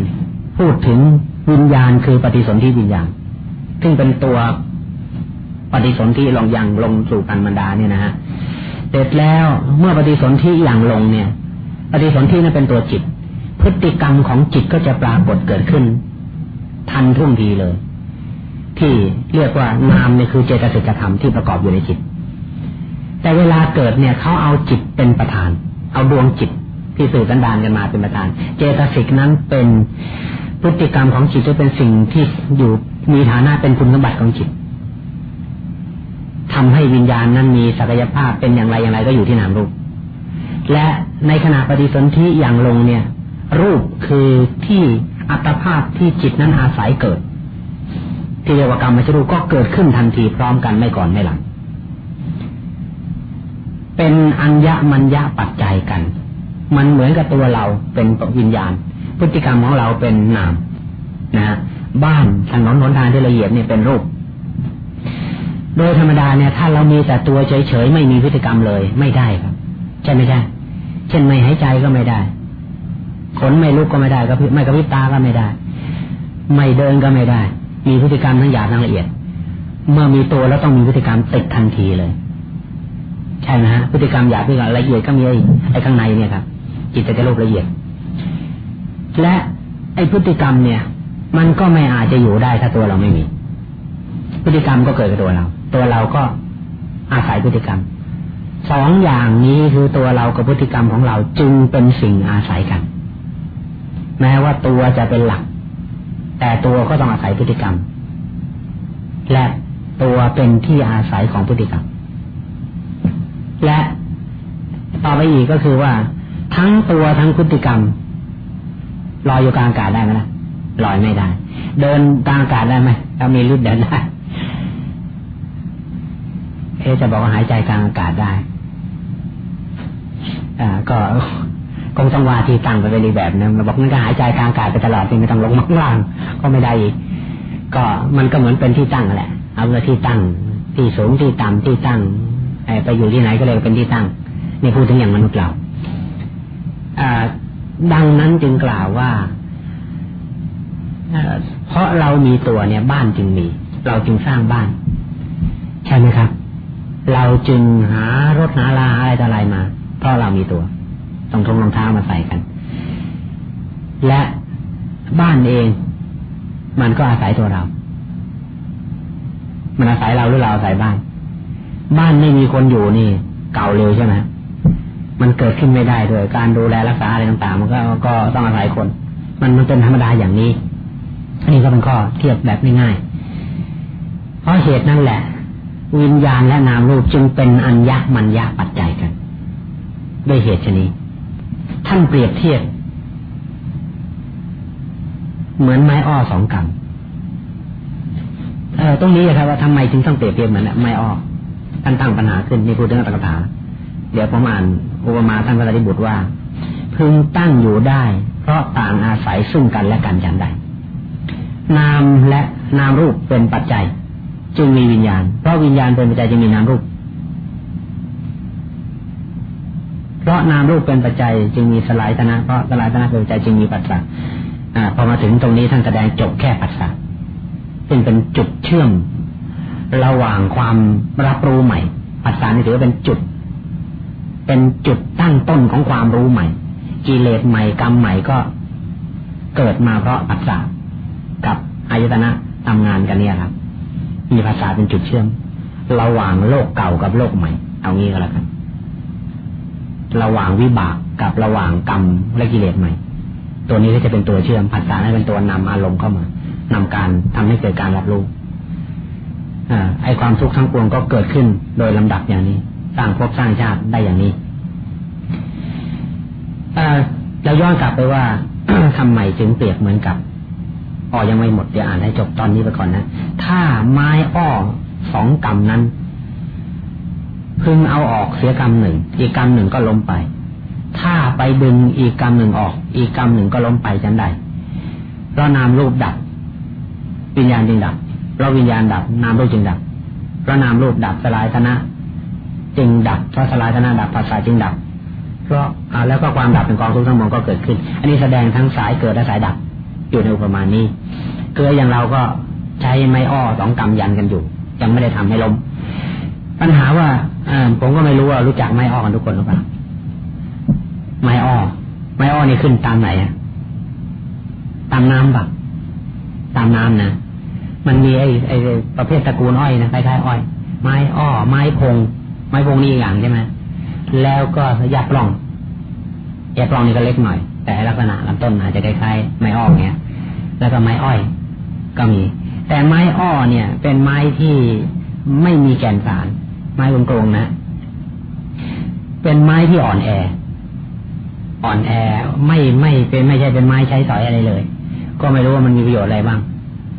พูดถึงวิญญาณคือปฏิสนธิวิญญาณ ซึ่งเป็นตัวปฏิสนธิลงยังลงสู่กันบรรดาเนี่ยนะฮะเสร็จแล้วเมื่อปฏิสนธิอย่างลงเนี่ย ปฏิสนธินั้นเป็นตัวจิต พฤติกรรมของจิตก็จะปรากฏเกิดขึ้น ทันท่วงทีเลย ที่เรียกว่านามเนี่ยคือเจตสิกธรรมที่ประกอบอยู่ในจิต แต่เวลาเกิดเนี่ยเขาเอาจิตเป็นประธาน เอาดวงจิต ที่สื่อกันดานกันมาเป็นประธาน เจตสิกนั้นเป็นพฤติกรรมของจิตจะเป็นสิ่งที่อยู่มีฐานะเป็นคุณสมบัติของจิตทำให้วิญญาณนั้นมีศักยภาพเป็นอย่างไรอย่างไรก็อยู่ที่นามรูป และในขณะปฏิสนธิอย่างลงเนี่ย รูปคือที่อัตภาพที่จิตนั้นอาศัยเกิด ที่เรียกว่ากรรมมชรูก็เกิดขึ้นทันทีพร้อมกันไม่ก่อนไม่หลัง เป็นอัญญมัญญะปัจจัยกัน มันเหมือนกับตัวเราเป็นวิญญาณ พฤติกรรมของเราเป็นนามนะบ้านถนนหนทางที่ละเอียดเนี่ยเป็นรูป โดยธรรมดาเนี่ย ถ้าเรามีแต่ตัวเฉยๆไม่มีพฤติกรรมเลยไม่ได้ครับ ใช่ไม่ใช่ เช่นไม่หายใจก็ไม่ได้ขนไม่ลุกก็ไม่ได้ก็ไม่กระพริบตาก็ไม่ได้ ไม่เดินก็ไม่ได้ มีพฤติกรรมทั้งหยาบทั้งละเอียด เมื่อมีตัวแล้วต้องมีพฤติกรรมติดทันทีเลย ใช่ไหมฮะพฤติกรรมหยาบพฤติกรรมละเอียดก็มีไอ้ข้างในเนี่ยครับ จิตจะรูปละเอียด และไอ้พฤติกรรมเนี่ย มันก็ไม่อาจจะอยู่ได้ถ้าตัวเราไม่มี พฤติกรรมก็เกิดกับตัวเรา ตัวเราก็อาศัยพฤติกรรมสองอย่างนี้คือตัวเรากับพฤติกรรมของเราจึงเป็นสิ่งอาศัยกัน แม้ว่าตัวจะเป็นหลัก แต่ตัวก็ต้องอาศัยพฤติกรรม และตัวเป็นที่อาศัยของพฤติกรรม และต่อไปอีกก็คือว่า ทั้งตัวทั้งพฤติกรรมลอยอยู่กลางอากาศได้ไหมล่ะลอยไม่ได้ เดินกลางอากาศได้ไหมถ้ามีฤทธิ์เดินได้เอจะบอกว่าหายใจกลางอากาศได้ อ่า ก็คงต้องว่าที่ตั้งไปเป็นอีกแบบนึงบอกนั่นก็หายใจกลางอากาศไปตลอดที่ไม่ต้องลงมาข้างล่าง ก็ไม่ได้อีก ก็มันก็เหมือนเป็นที่ตั้งแหละ เอาเลยที่ตั้ง ที่สูงที่ต่ำที่ตั้งไปอยู่ที่ไหนก็เลยเป็นที่ตั้งนี่พูดถึงอย่างมนุษย์เรา ดังนั้นจึงกล่าวว่า เพราะเรามีตัวเนี่ยบ้านจึงมี เราจึงสร้างบ้าน ใช่ไหมครับ เราจึงหารถหาลาอะไรต่ออะไรมา เพราะเรามีตัวต้องทงรองเท้ามาใส่กัน และบ้านเอง มันก็อาศัยตัวเรา มันอาศัยเราหรือเราอาศัยบ้าน บ้านไม่มีคนอยู่นี่ เก่าเร็วใช่ไหม มันเกิดขึ้นไม่ได้ด้วยการดูแลรักษาอะไรต่างๆ มันก็ก็ต้องอาศัยคน มันมันเป็นธรรมดาอย่างนี้ อันนี้ก็เป็นข้อเทียบแบบง่ายๆเพราะเหตุนั่นแหละ วิญญาณและนามรูปจึงเป็นอัญญะมัญญะปัจจัยกัน ด้วยเหตุชนี้ ท่านเปรียบเทียบเหมือนไม้อ้อสองกำเออตรงนี้นะครับว่าทำไมจึงต้องเปรียบเทียบเหมือนไม้อ้อท่านตั้งปัญหาขึ้นนี่พูดถึงอัตถกถา เดี๋ยวผมอ่านอุปมาท่านพระสารีบุตรว่า พึงตั้งอยู่ได้ เพราะต่างอาศัยซึ่งกันและกันอย่างใดนามและนามรูปเป็นปัจจัย จึงมีวิญญาณ เพราะวิญญาณเป็นปัจจัยจึงมีนามรูป เพราะนามรูปเป็นปัจจัย จึงมีสลายตนะเพราะสลายตนะเป็นปัจจัยจึงมีปัจจัยพอมาถึงตรงนี้ท่านแสดงจบแค่ปัจจัยซึ่งเป็นจุดเชื่อม ระหว่างความรับรู้ใหม่ปัจจัยนี่ถือว่าเป็นจุด เป็นจุดตั้งต้นของความรู้ใหม่ กิเลสใหม่กรรมใหม่ก็เกิดมาเพราะปัจจัยกับอายตนะทำงานกันเนี่ยครับ มีภาษาเป็นจุดเชื่อม ระหว่างโลกเก่ากับโลกใหม่ เอางี้ก็แล้วกัน ระหว่างวิบากกับระหว่างกรรมและกิเลสใหม่ ตัวนี้ก็จะเป็นตัวเชื่อมภาษาให้เป็นตัวนำอารมณ์เข้ามานำการทำให้เกิดการรับรู้อไอความทุกข์ทั้งปวงก็เกิดขึ้นโดยลำดับอย่างนี้ สร้างภพสร้างชาติได้อย่างนี้เราย้อนกลับไปว่าทำไมจึงเปรียบเหมือนกับอ้อยังไม่หมดเดี๋ยวอ่านให้จบตอนนี้ไปก่อนนะถ้าไม้อ้อสองกำนั้น พึงเอาออกเสียกำหนึ่ง อีกกำหนึ่งก็ล้มไป ถ้าไปดึงอีกกำหนึ่งออก อีกกำหนึ่งก็ล้มไปจันไดเพราะนามรูปดับ วิญญาณจึงดับเพราะวิญญาณดับ นามรูปจึงดับเพราะนามรูปดับสลายธนะ จึงดับเพราะสลายธนะดับภาษาจึงดับ เพราะแล้วก็ความดับเป็นกองทุกข์ทั้งมวลก็เกิดขึ้น อันนี้แสดงทั้งสายเกิดและสายดับอยู่ในอุปมาณนี้เกลืออย่างเราก็ใช้ไม้อ้อสองกำยันกันอยู่ ยังไม่ได้ทำให้ล้ม ปัญหาว่าอผมก็ไม่รู้ว่ารู้จักไม้อ้อกันทุกคนหรือเปล่าไม้อ้อไม้อ้อนี่ขึ้นตามไหนอะตามน้ำปะตามน้ำนะมันมีไอ้ไอ้ประเภทตระกูลอ้อยนะคล้ายๆอ้อย ไม้อ้อ ไม้พง ไม้พงนี่อย่างใช่ไหมแล้วก็ยาปล่องยาปล่องนี่ก็เล็กหน่อย แต่ลักษณะลำต้นอาจจะคล้ายๆไม้อ้อเนี้ย แล้วก็ไม้อ้อย ก็มี แต่ไม้อ้อเนี่ย เป็นไม้ที่ไม่มีแก่นสาร ไม้กลงๆนะ เป็นไม้ที่อ่อนแอ อ่อนแอไม่ไม่เป็นไม่ใช่เป็นไม้ใช้สอยอะไรเลย ก็ไม่รู้ว่ามันมีประโยชน์อะไรบ้าง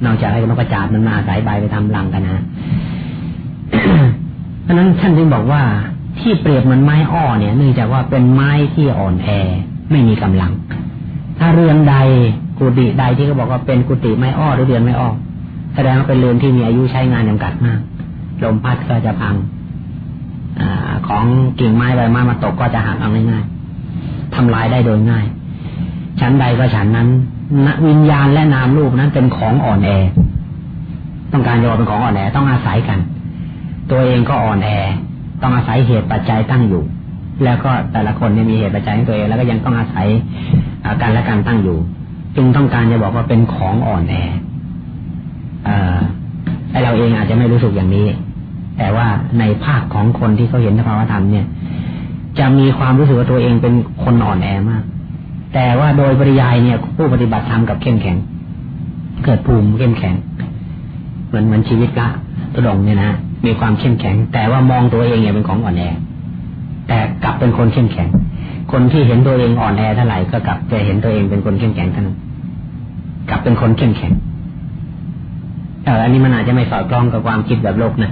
นอกจากให้นกกระจาดมันมาสายใบไปทำรังกันนะ เพราะนั้นท่านจึงบอกว่าที่เปรียบมันไม้อ้อเนี่ยเนื่องจากว่าเป็นไม้ที่อ่อนแอไม่มีกำลัง ถ้าเรือนใดกุฏิใดที่เขาบอกว่าเป็นกุฏิไม่อ้อหรือเรือนไม่อ้อแสดงว่าเป็นเรือนที่มีอายุใช้งานจำกัดมากลมพัดก็จะพังอของกิ่งไม้ใบไม้มาตกก็จะหักเอาง่ายๆทำลายได้โดยง่าย ชั้นใดก็ฉันนั้นวิญญาณและนามรูปนั้นเป็นของอ่อนแอ ต้องการจะเป็นของอ่อนแอต้องอาศัยกัน ตัวเองก็อ่อนแอ ต้องอาศัยเหตุปัจจัยตั้งอยู่ แล้วก็แต่ละคนเนี่ยมีเหตุปัจจัยของตัวเองแล้วก็ยังต้องอาศัยการและการตั้งอยู่ จึงต้องการจะบอกว่าเป็นของอ่อนแออไอเราเองอาจจะไม่รู้สึกอย่างนี้ แต่ว่าในภาคของคนที่เขาเห็นสภาวธรรมเนี่ย จะมีความรู้สึกว่าตัวเองเป็นคนอ่อนแอมาก แต่ว่าโดยปริยายเนี่ยผู้ปฏิบัติธรรมกับเข้มแข็ง เกิดภูมิเข้มแข็ง เหมือนเหมือนชีวิตละตุดงเนี่ยนะ มีความเข้มแข็ง แต่ว่ามองตัวเองเนี่ยเป็นของอ่อนแอ แต่กลับเป็นคนเข้มแข็ง คนที่เห็นตัวเองอ่อนแอเท่าไหร่ก็กลับจะเห็นตัวเองเป็นคนเข้มแข็งเท่านกลับเป็นคนเข้มแข็งเอออันนี้มันอาจจะไม่สอดคล้องกับความคิดแบบโลกนะ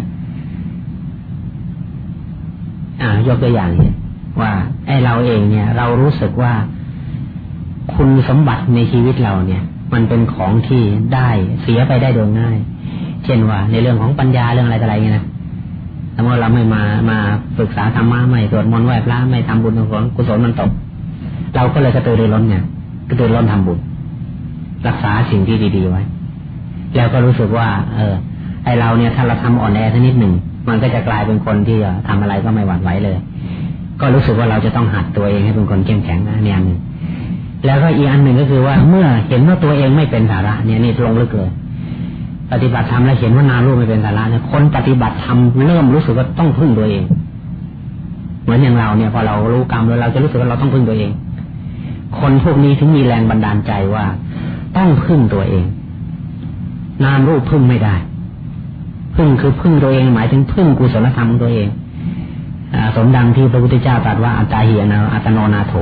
อ่ายกตัวอย่างเนี่ยว่าไอ้เราเองเนี่ย เรารู้สึกว่าคุณสมบัติในชีวิตเราเนี่ย มันเป็นของที่ได้เสียไปได้โดยง่าย เช่นว่า ในเรื่องของปัญญาเรื่องอะไรอะไรเงี้ยนะสมมติเราไม่มามาศึกษาธรรมะไม่สวดมนต์ไหว้พระไม่ทำบุญกุศลกุศลมันตก เราก็เลยกระตือรือร้นเนี่ยกระตือร้นทำบุญ รักษาสิ่งที่ดีๆไว้ แล้วก็รู้สึกว่า เออ ไอเราเนี่ยถ้าเราทำอ่อนแอสักนิดหนึ่งมันก็จะกลายเป็นคนที่ทำอะไรก็ไม่หวั่นไหวเลย ก็รู้สึกว่าเราจะต้องหัดตัวเองให้เป็นคนเข้มแข็งนะเนี่ยหนึ่งแล้วก็อีกอันหนึ่งก็คือว่าเมื่อเห็นว่าตัวเองไม่เป็นสาระเนี่ยนี่ตรงลึกเลย ปฏิบัติธรรมแล้วเห็นว่านามรูปไม่เป็นสาระเนี่ยคนปฏิบัติธรรมเริ่มรู้สึกว่าต้องพึ่งตัวเอง เหมือนอย่างเราเนี่ยพอเรารู้กรรมแล้วเราจะรู้สึกว่าเราต้องพึ่งตัวเอง คนพวกนี้ถึงมีแรงบันดาลใจว่า ต้องพึ่งตัวเอง นามรูปพึ่งไม่ได้ พึ่งคือพึ่งตัวเอง หมายถึงพึ่งกุศลธรรมตัวเองอสมดังที่พระพุทธเจ้าตรัสว่าอัตตาเหียนาอัตโนนาโถ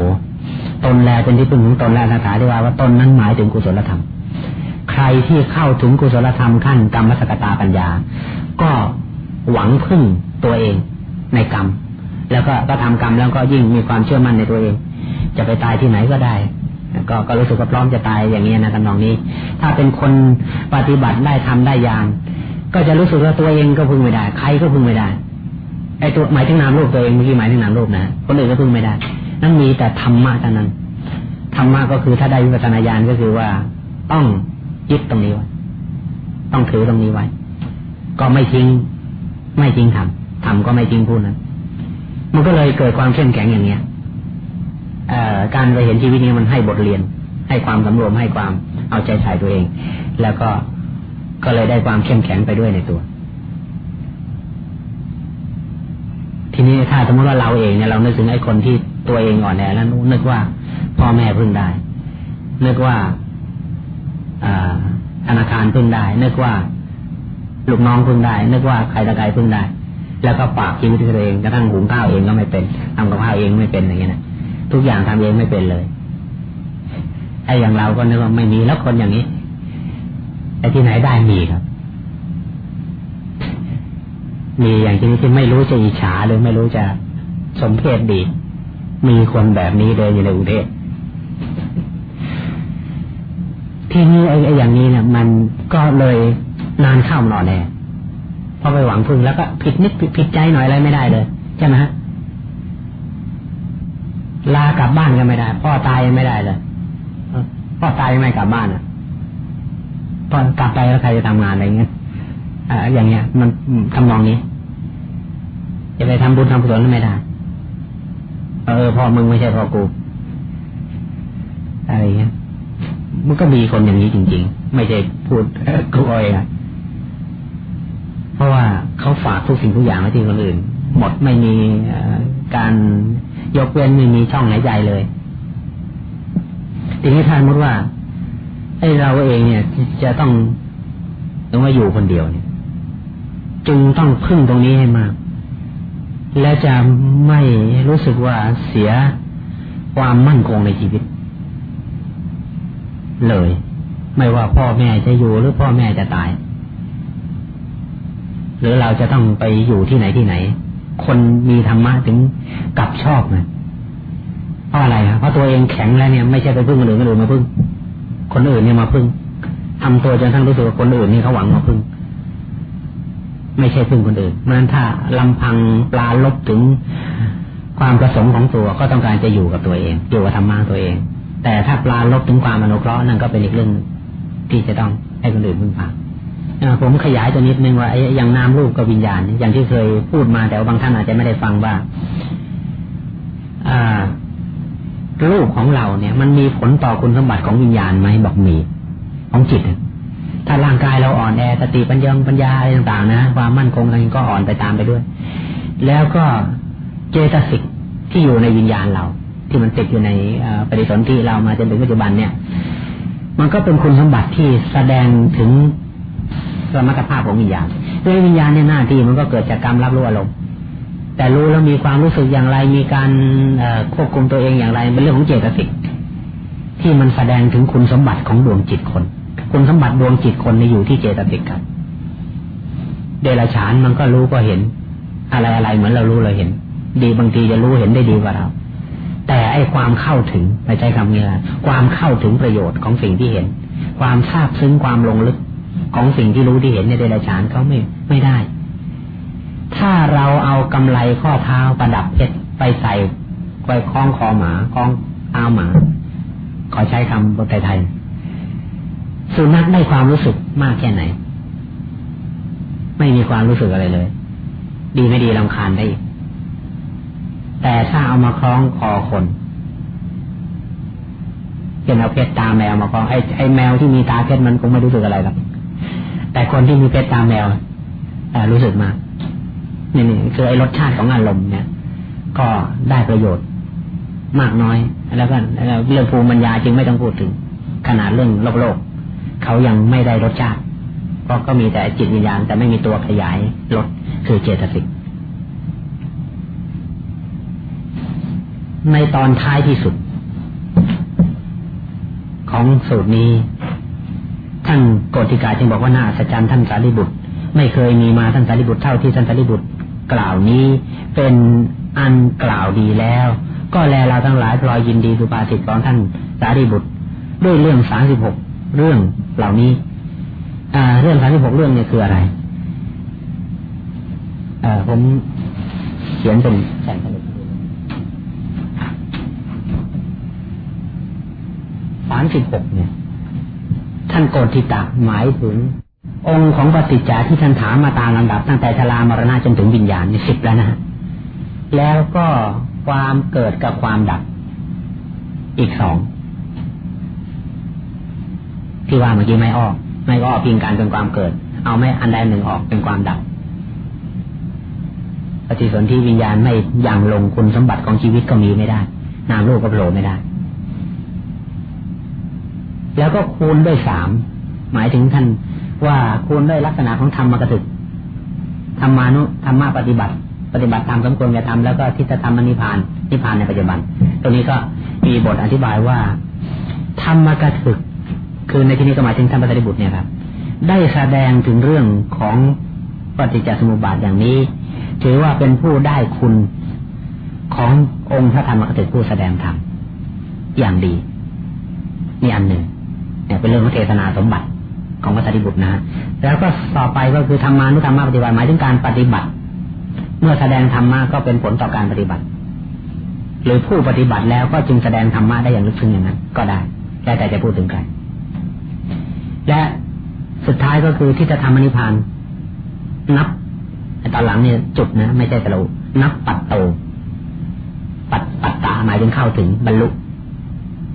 ตนแลเป็นที่พึ่งของตนแลคาถาที่ว่าว่าตนนั้นหมายถึงกุศลธรรม ใครที่เข้าถึงกุศลธรรมขั้นกรรมสกตาปัญญา ก็หวังพึ่งตัวเองในกรรม แล้วก็ก็ทำกรรมแล้วก็ยิ่งมีความเชื่อมั่นในตัวเอง จะไปตายที่ไหนก็ได้ก็ก็รู้สึกว่าพร้อมจะตายอย่างนี้นะกันนองนี้ ถ้าเป็นคนปฏิบัติได้ทำได้ยานก็จะรู้สึกว่าตัวเองก็พึ่งไม่ได้ ใครก็พึ่งไม่ได้ไอ้ตัวหมายถึงนามรูปตัวเองเมื่อกี้หมายถึงนามรูปนะคนอื่นก็พึ่งไม่ได้ นั่นมีแต่ธรรมะเท่านั้นธรรมะก็คือถ้าได้วิปัสสนาญาณก็คือว่าต้อง ยึดตรงนี้ไว้ต้องถือตรงนี้ไว้ ก็ไม่ทิ้ง ไม่ทิ้งทำทำก็ไม่ทิ้งพูดนั้นมันก็เลยเกิดความเข้มแข็งอย่างเนี้ยการไปเห็นชีวิตนี้มันให้บทเรียน ให้ความสำรวมให้ความเอาใจใส่ตัวเอง แล้วก็ก็เลยได้ความเข้มแข็งไปด้วยในตัว ทีนี้ถ้าสมมติว่าเราเองเนี่ยเรานึกถึงไอ้คนที่ตัวเองอ่อนแอแล้วนึกว่าพ่อแม่พึ่งได้นึกว่า ธนาคารพึ่งได้ นึกว่าลูกน้องพึ่งได้ นึกว่าใครตะไครพึ่งได้ แล้วก็ปากชีวิตตัวเองกระทั่งหุงข้าวเองก็ไม่เป็นทำกับข้าวเองไม่เป็นอย่างเงี้ยนะทุกอย่างทำเองไม่เป็นเลยไอ้อย่างเราก็นึกว่าไม่มีแล้วคนอย่างนี้แต่ที่ไหนได้มีครับ มีอย่างที่นี้ที่ไม่รู้จะอิจฉาหรือไม่รู้จะสมเพศดี มีคนแบบนี้เลยอยู่ในกรุเทพ ที่นี้ไอ้อย่างนี้เนี่ย มันก็เลยนานเข้านอนแน่พอไปหวังพึ่งแล้วก็ผิดนิดผิดใจหน่อยอะไรไม่ได้เลยใช่ไหมฮะลากลับบ้านก็ไม่ได้ พ่อตายยังไม่ได้เลยพ่อตายยังไม่กลับบ้านอะพอกลับไปแล้วใครจะทำงานอะไรเงี้ยอ่าอย่างเงี้ย มันทำนองนี้ จะไปทำบุญทำกุศลไม่ได้เออพ่อมึงไม่ใช่พ่อกูอะไรเงี้ย มันก็มีคนอย่างนี้จริง ๆ ไม่ใช่พูดกูเองอะเพราะว่าเขาฝากทุกสิ่งทุกอย่างไว้ที่คนอื่น หมดไม่มีการยกเว้นไม่มีช่องหายใจเลยทีนี้ท่านมุดว่าไอ้เราเองเนี่ย จะต้องต้องมาอยู่คนเดียวเนี่ย จึงต้องพึ่งตรงนี้ให้มาก และจะไม่รู้สึกว่าเสียความมั่นคงในชีวิต เลย ไม่ว่าพ่อแม่จะอยู่หรือพ่อแม่จะตาย หรือเราจะต้องไปอยู่ที่ไหนที่ไหน คนมีธรรมะถึงกลับชอบไงเพราะอะไรครับเพราะตัวเองแข็งแล้วเนี่ยไม่ใช่ไปพึ่งคนอื่นคนอื่นมาพึ่ง คนอื่นเนี่ยมาพึ่งทำตัวจนทั้งรู้สึกว่าคนอื่นนี่เขาหวังมาพึ่ง ไม่ใช่พึ่งคนอื่นเพราะนั้นถ้าลำพังปลาลบถึงความประสงค์ของตัวก็ต้องการจะอยู่กับตัวเอง อยู่กับธรรมะตัวเอง แต่ถ้าปลาลบถึงความอนุเคราะห์นั่นก็เป็นอีกเรื่องที่จะต้องให้คนอื่นพึ่งพาผมขยายตัวนิดนึงว่าอย่างนามรูปกับวิญญาณ อย่างที่เคยพูดมาแต่บางท่านอาจจะไม่ได้ฟังว่ารูปของเราเนี่ย มันมีผลต่อคุณสมบัติของวิญญาณไหมบอกมี ของจิต ถ้าร่างกายเราอ่อนแอสติปัญญาปัญญาอะไรต่างๆ นะความมั่นคงอะไรก็อ่อนไปตามไปด้วย แล้วก็เจตสิกที่อยู่ในวิญญาณเรา ที่มันติดอยู่ในปฏิสนธิเรามาจนถึงปัจจุบันเนี่ย มันก็เป็นคุณสมบัติที่แสดงถึงสมรรถภาพของวิญญาณด้วยวิญญาณเนี่ยหน้าที่มันก็เกิดจากกรรมรับรู้อารมณ์แต่รู้แล้วมีความรู้สึกอย่างไร มีการควบคุมตัวเองอย่างไรเป็นเรื่องของเจตสิกที่มันแสดงถึงคุณสมบัติของดวงจิตคน คุณสมบัติดวงจิตคนในอยู่ที่เจตสิกครับเดรัจฉานมันก็รู้ก็เห็น อะไรอะไรเหมือนเรารู้เราเห็น ดีบางทีจะรู้เห็นได้ดีกว่าเรา แต่ไอ้ความเข้าถึงไม่ใช่คำนี้ความเข้าถึงประโยชน์ของสิ่งที่เห็น ความทราบซึ้งความลงลึกของสิ่งที่รู้ที่เห็นในเดรัจฉานเขาไม่ไม่ได้ ถ้าเราเอากำไลข้อเท้าประดับเพชรไปใส่ไว้คล้องคอหมาคล้องเอ้าหมา ขอใช้คำภาษาไทยสุนัขได้ความรู้สึกมากแค่ไหน ไม่มีความรู้สึกอะไรเลย ดีไม่ดีลำคาญได้ แต่ถ้าเอามาคล้องคอคนเป็นเอาเพชรตาแมวมาคล้องไอ้ไอ้แมวที่มีตาเพชรมันคงไม่รู้สึกอะไรหรอกแต่คนที่มีเพชรตาแมวรู้สึกมากนี่นี่คือไอ้รสชาติของอารมณ์เนี่ย ก็ได้ประโยชน์มากน้อย แล้วก็เรื่องภูมิปัญญาจึงไม่ต้องพูดถึง ขนาดเรื่องโลกโลกเขายังไม่ได้รสชาติเพราะก็มีแต่จิตวิญญาณแต่ไม่มีตัวขยายลดคือเจตสิก ในตอนท้ายที่สุด ของสูตรนี้ ท่านโกติกาจึงบอกว่าน่าอัศจรรย์ท่านสารีบุตร ไม่เคยมีมาท่านสารีบุตรเท่าที่ท่านสารีบุตรกล่าวนี้เป็นอันกล่าวดีแล้ว ก็แลเราทั้งหลายพลอยยินดีสุภาษิตของท่านสารีบุตร ด้วยเรื่องสามสิบหกเรื่องเหล่านี้เรื่องสามสิบหกเรื่องเนี่ยคืออะไรผมเขียนเป็นแผ่นสามสิบหกเนี่ย ท่านโกติตะหมายถึง องค์ของปฏิจจาที่ท่านถามมาตามลำดับ ตั้งแต่ชรามรณะจนถึงวิญญาณนี่สิบแล้วนะแล้วก็ความเกิดกับความดับ อีกสองที่ว่าเมื่อกี้ไม่ออก ไม่ก็ออกพิงการเป็นความเกิด เอาไม่อันใดหนึ่งออกเป็นความดับปฏิสนธิวิญญาณไม่ยังลงคุณสมบัติของชีวิตก็มีไม่ได้ นามรูปก็โผล่ไม่ได้ แล้วก็คูณด้วยสามหมายถึงท่านว่าคูณด้วยลักษณะของธรรมกถึกธรรมานุธรรมะปฏิบัติ ปฏิบัติตามสมควรจะทำแล้วก็ทิฏฐธรรมนิพพานนิพพานในปัจจุบัน ตรงนี้ก็มีบทอธิบายว่า ธรรมกถึก คือในที่นี้ก็หมายถึงธรรมปฏิบุตรเนี่ยครับ ได้แสดงถึงเรื่องของปฏิจจสมุปบาทอย่างนี้ ถือว่าเป็นผู้ได้คุณขององค์พระธรรมกถึกผู้แสดงธรรมอย่างดีนี่อันหนึ่ง เนี่ยเป็นเรื่องของเทศนาสมบัติของพระสารีบุตรนะแล้วก็ต่อไปก็คือธรรมานุธรรมะปฏิบัติหมายถึงการปฏิบัติ เมื่อแสดงธรรมะก็เป็นผลต่อการปฏิบัติ หรือผู้ปฏิบัติแล้วก็จึงแสดงธรรมะได้อย่างลึกซึ้งอย่างนั้น ก็ได้แล้วแต่จะพูดถึงใครและสุดท้ายก็คือที่จะทำอนิพานนับตอนหลังเนี่ยจุดนะ ไม่ใช่ตะลุนับปัดโต ปัดปัดตาหมายถึงเข้าถึงบรรลุ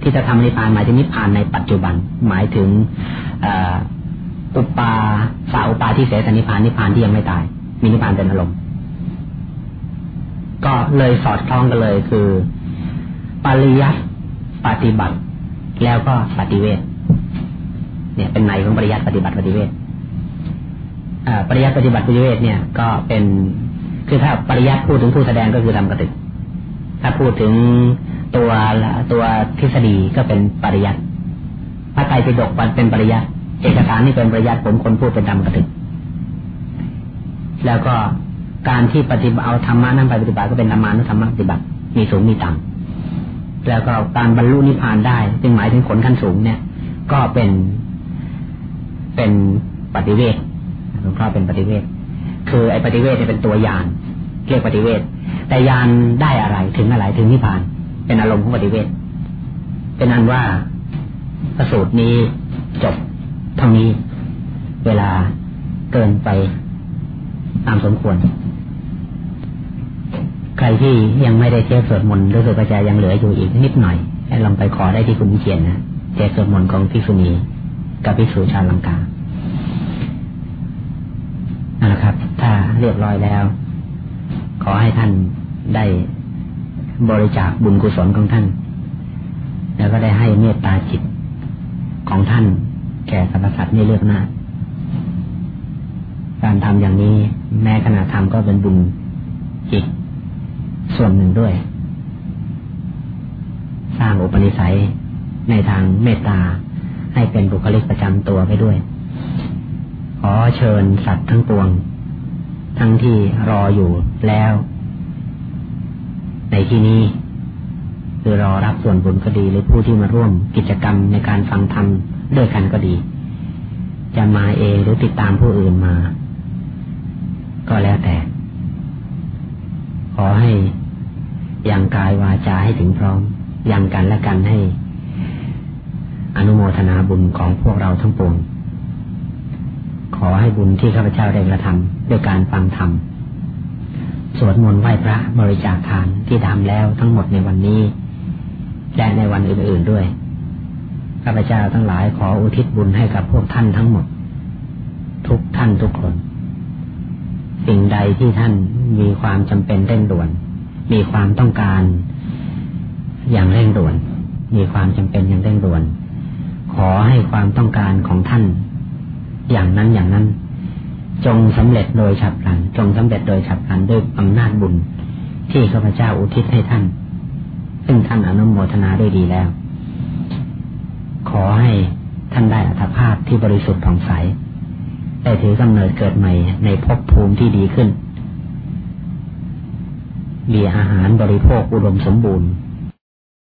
ที่จะทำนิพพานหมายถึงนิพพานในปัจจุบัน หมายถึงอุปาสาอุปาที่เสสนิพพานนิพพานที่ยังไม่ตาย มีนิพพานเป็นอารมณ์ ก็เลยสอดคล้องกันเลยคือปริยัติปฏิบัติ แล้วก็ปฏิเวทเนี่ยเป็นในของปริยัติปฏิบัติปฏิเวทปริยัติปฏิบัติปฏิเวทเนี่ยก็เป็นคือถ้าปริยัติพูดถึงผู้แสดงก็คือทำกระติกถ้าพูดถึง ตัวตัวทฤษฎีก็เป็นปริยัติพระไตรปิฎกเป็นปริยัติเอกสารนี่เป็นปริยัติผมคนพูดเป็นธรรมกถึกแล้วก็การที่ปฏิบัติเอาธรรมะนั้นไปปฏิบัติก็เป็นธรรมานุธรรมปฏิบัติ มีสูงมีต่ำแล้วก็การบรรลุนิพพานได้จึงหมายถึงผลขั้นสูงเนี่ย ก็เป็นเป็นปฏิเวทหลวงพ่อเป็นปฏิเวทคือไอ้ปฏิเวทเนี่ยเป็นตัวยานเรียกปฏิเวทแต่ยานได้อะไรถึงอะไรถึงนิพพาน เป็นอารมณ์ของปฏิเวทเป็นอันว่าพระสูตรนี้จบเท่านี้ เวลาเกินไปตามสมควร ใครที่ยังไม่ได้เทศสวดมนต์รู้สึกว่าจะยังเหลืออยู่อีกนิดหน่อยให้ลองไปขอได้ที่คุณเขียนนะเทศสวดมนต์ของพิษุณีกับพิสุชาลังกานั่นแหละครับ ถ้าเรียบร้อยแล้ว ขอให้ท่านได้ บริจาคบุญกุศลของท่าน แล้วก็ได้ให้เมตตาจิตของท่าน แก่สรรพสัตว์ในเรื่องหน้า การทำอย่างนี้แม้ขณะทำก็เป็นบุญอีกส่วนหนึ่งด้วย สร้างอุปนิสัยในทางเมตตาให้เป็นบุคลิกประจำตัวไปด้วย ขอเชิญสัตว์ทั้งปวง ทั้งที่รออยู่แล้ว ในที่นี้ คือรอรับส่วนบุญก็ดี หรือผู้ที่มาร่วมกิจกรรมในการฟังธรรมด้วยกันก็ดี จะมาเองหรือติดตามผู้อื่นมา ก็แล้วแต่ ขอให้ยังกายวาจาให้ถึงพร้อมยังกันและกันให้ อนุโมทนาบุญของพวกเราทั้งปวงขอให้บุญที่ข้าพเจ้าได้กระทำด้วยการฟังธรรม สวดมนต์ไหว้พระบริจาคทานที่ทำแล้วทั้งหมดในวันนี้ และในวันอื่นๆด้วยข้าพเจ้าทั้งหลายขออุทิศบุญให้กับพวกท่านทั้งหมด ทุกท่านทุกคน สิ่งใดที่ท่านมีความจำเป็นเร่งด่วน มีความต้องการอย่างเร่งด่วน มีความจำเป็นอย่างเร่งด่วน ขอให้ความต้องการของท่าน อย่างนั้นอย่างนั้น จงสำเร็จโดยฉับพลัน จงสำเร็จโดยฉับพลันด้วยอำนาจบุญ ที่ข้าพเจ้าอุทิศให้ท่าน ซึ่งท่านอนุโมทนาด้วยดีแล้ว ขอให้ท่านได้อัตภาพที่บริสุทธิ์ผ่องใสได้ถือกำเนิดเกิดใหม่ในภพภูมิที่ดีขึ้น มีอาหารบริโภคอุดมสมบูรณ์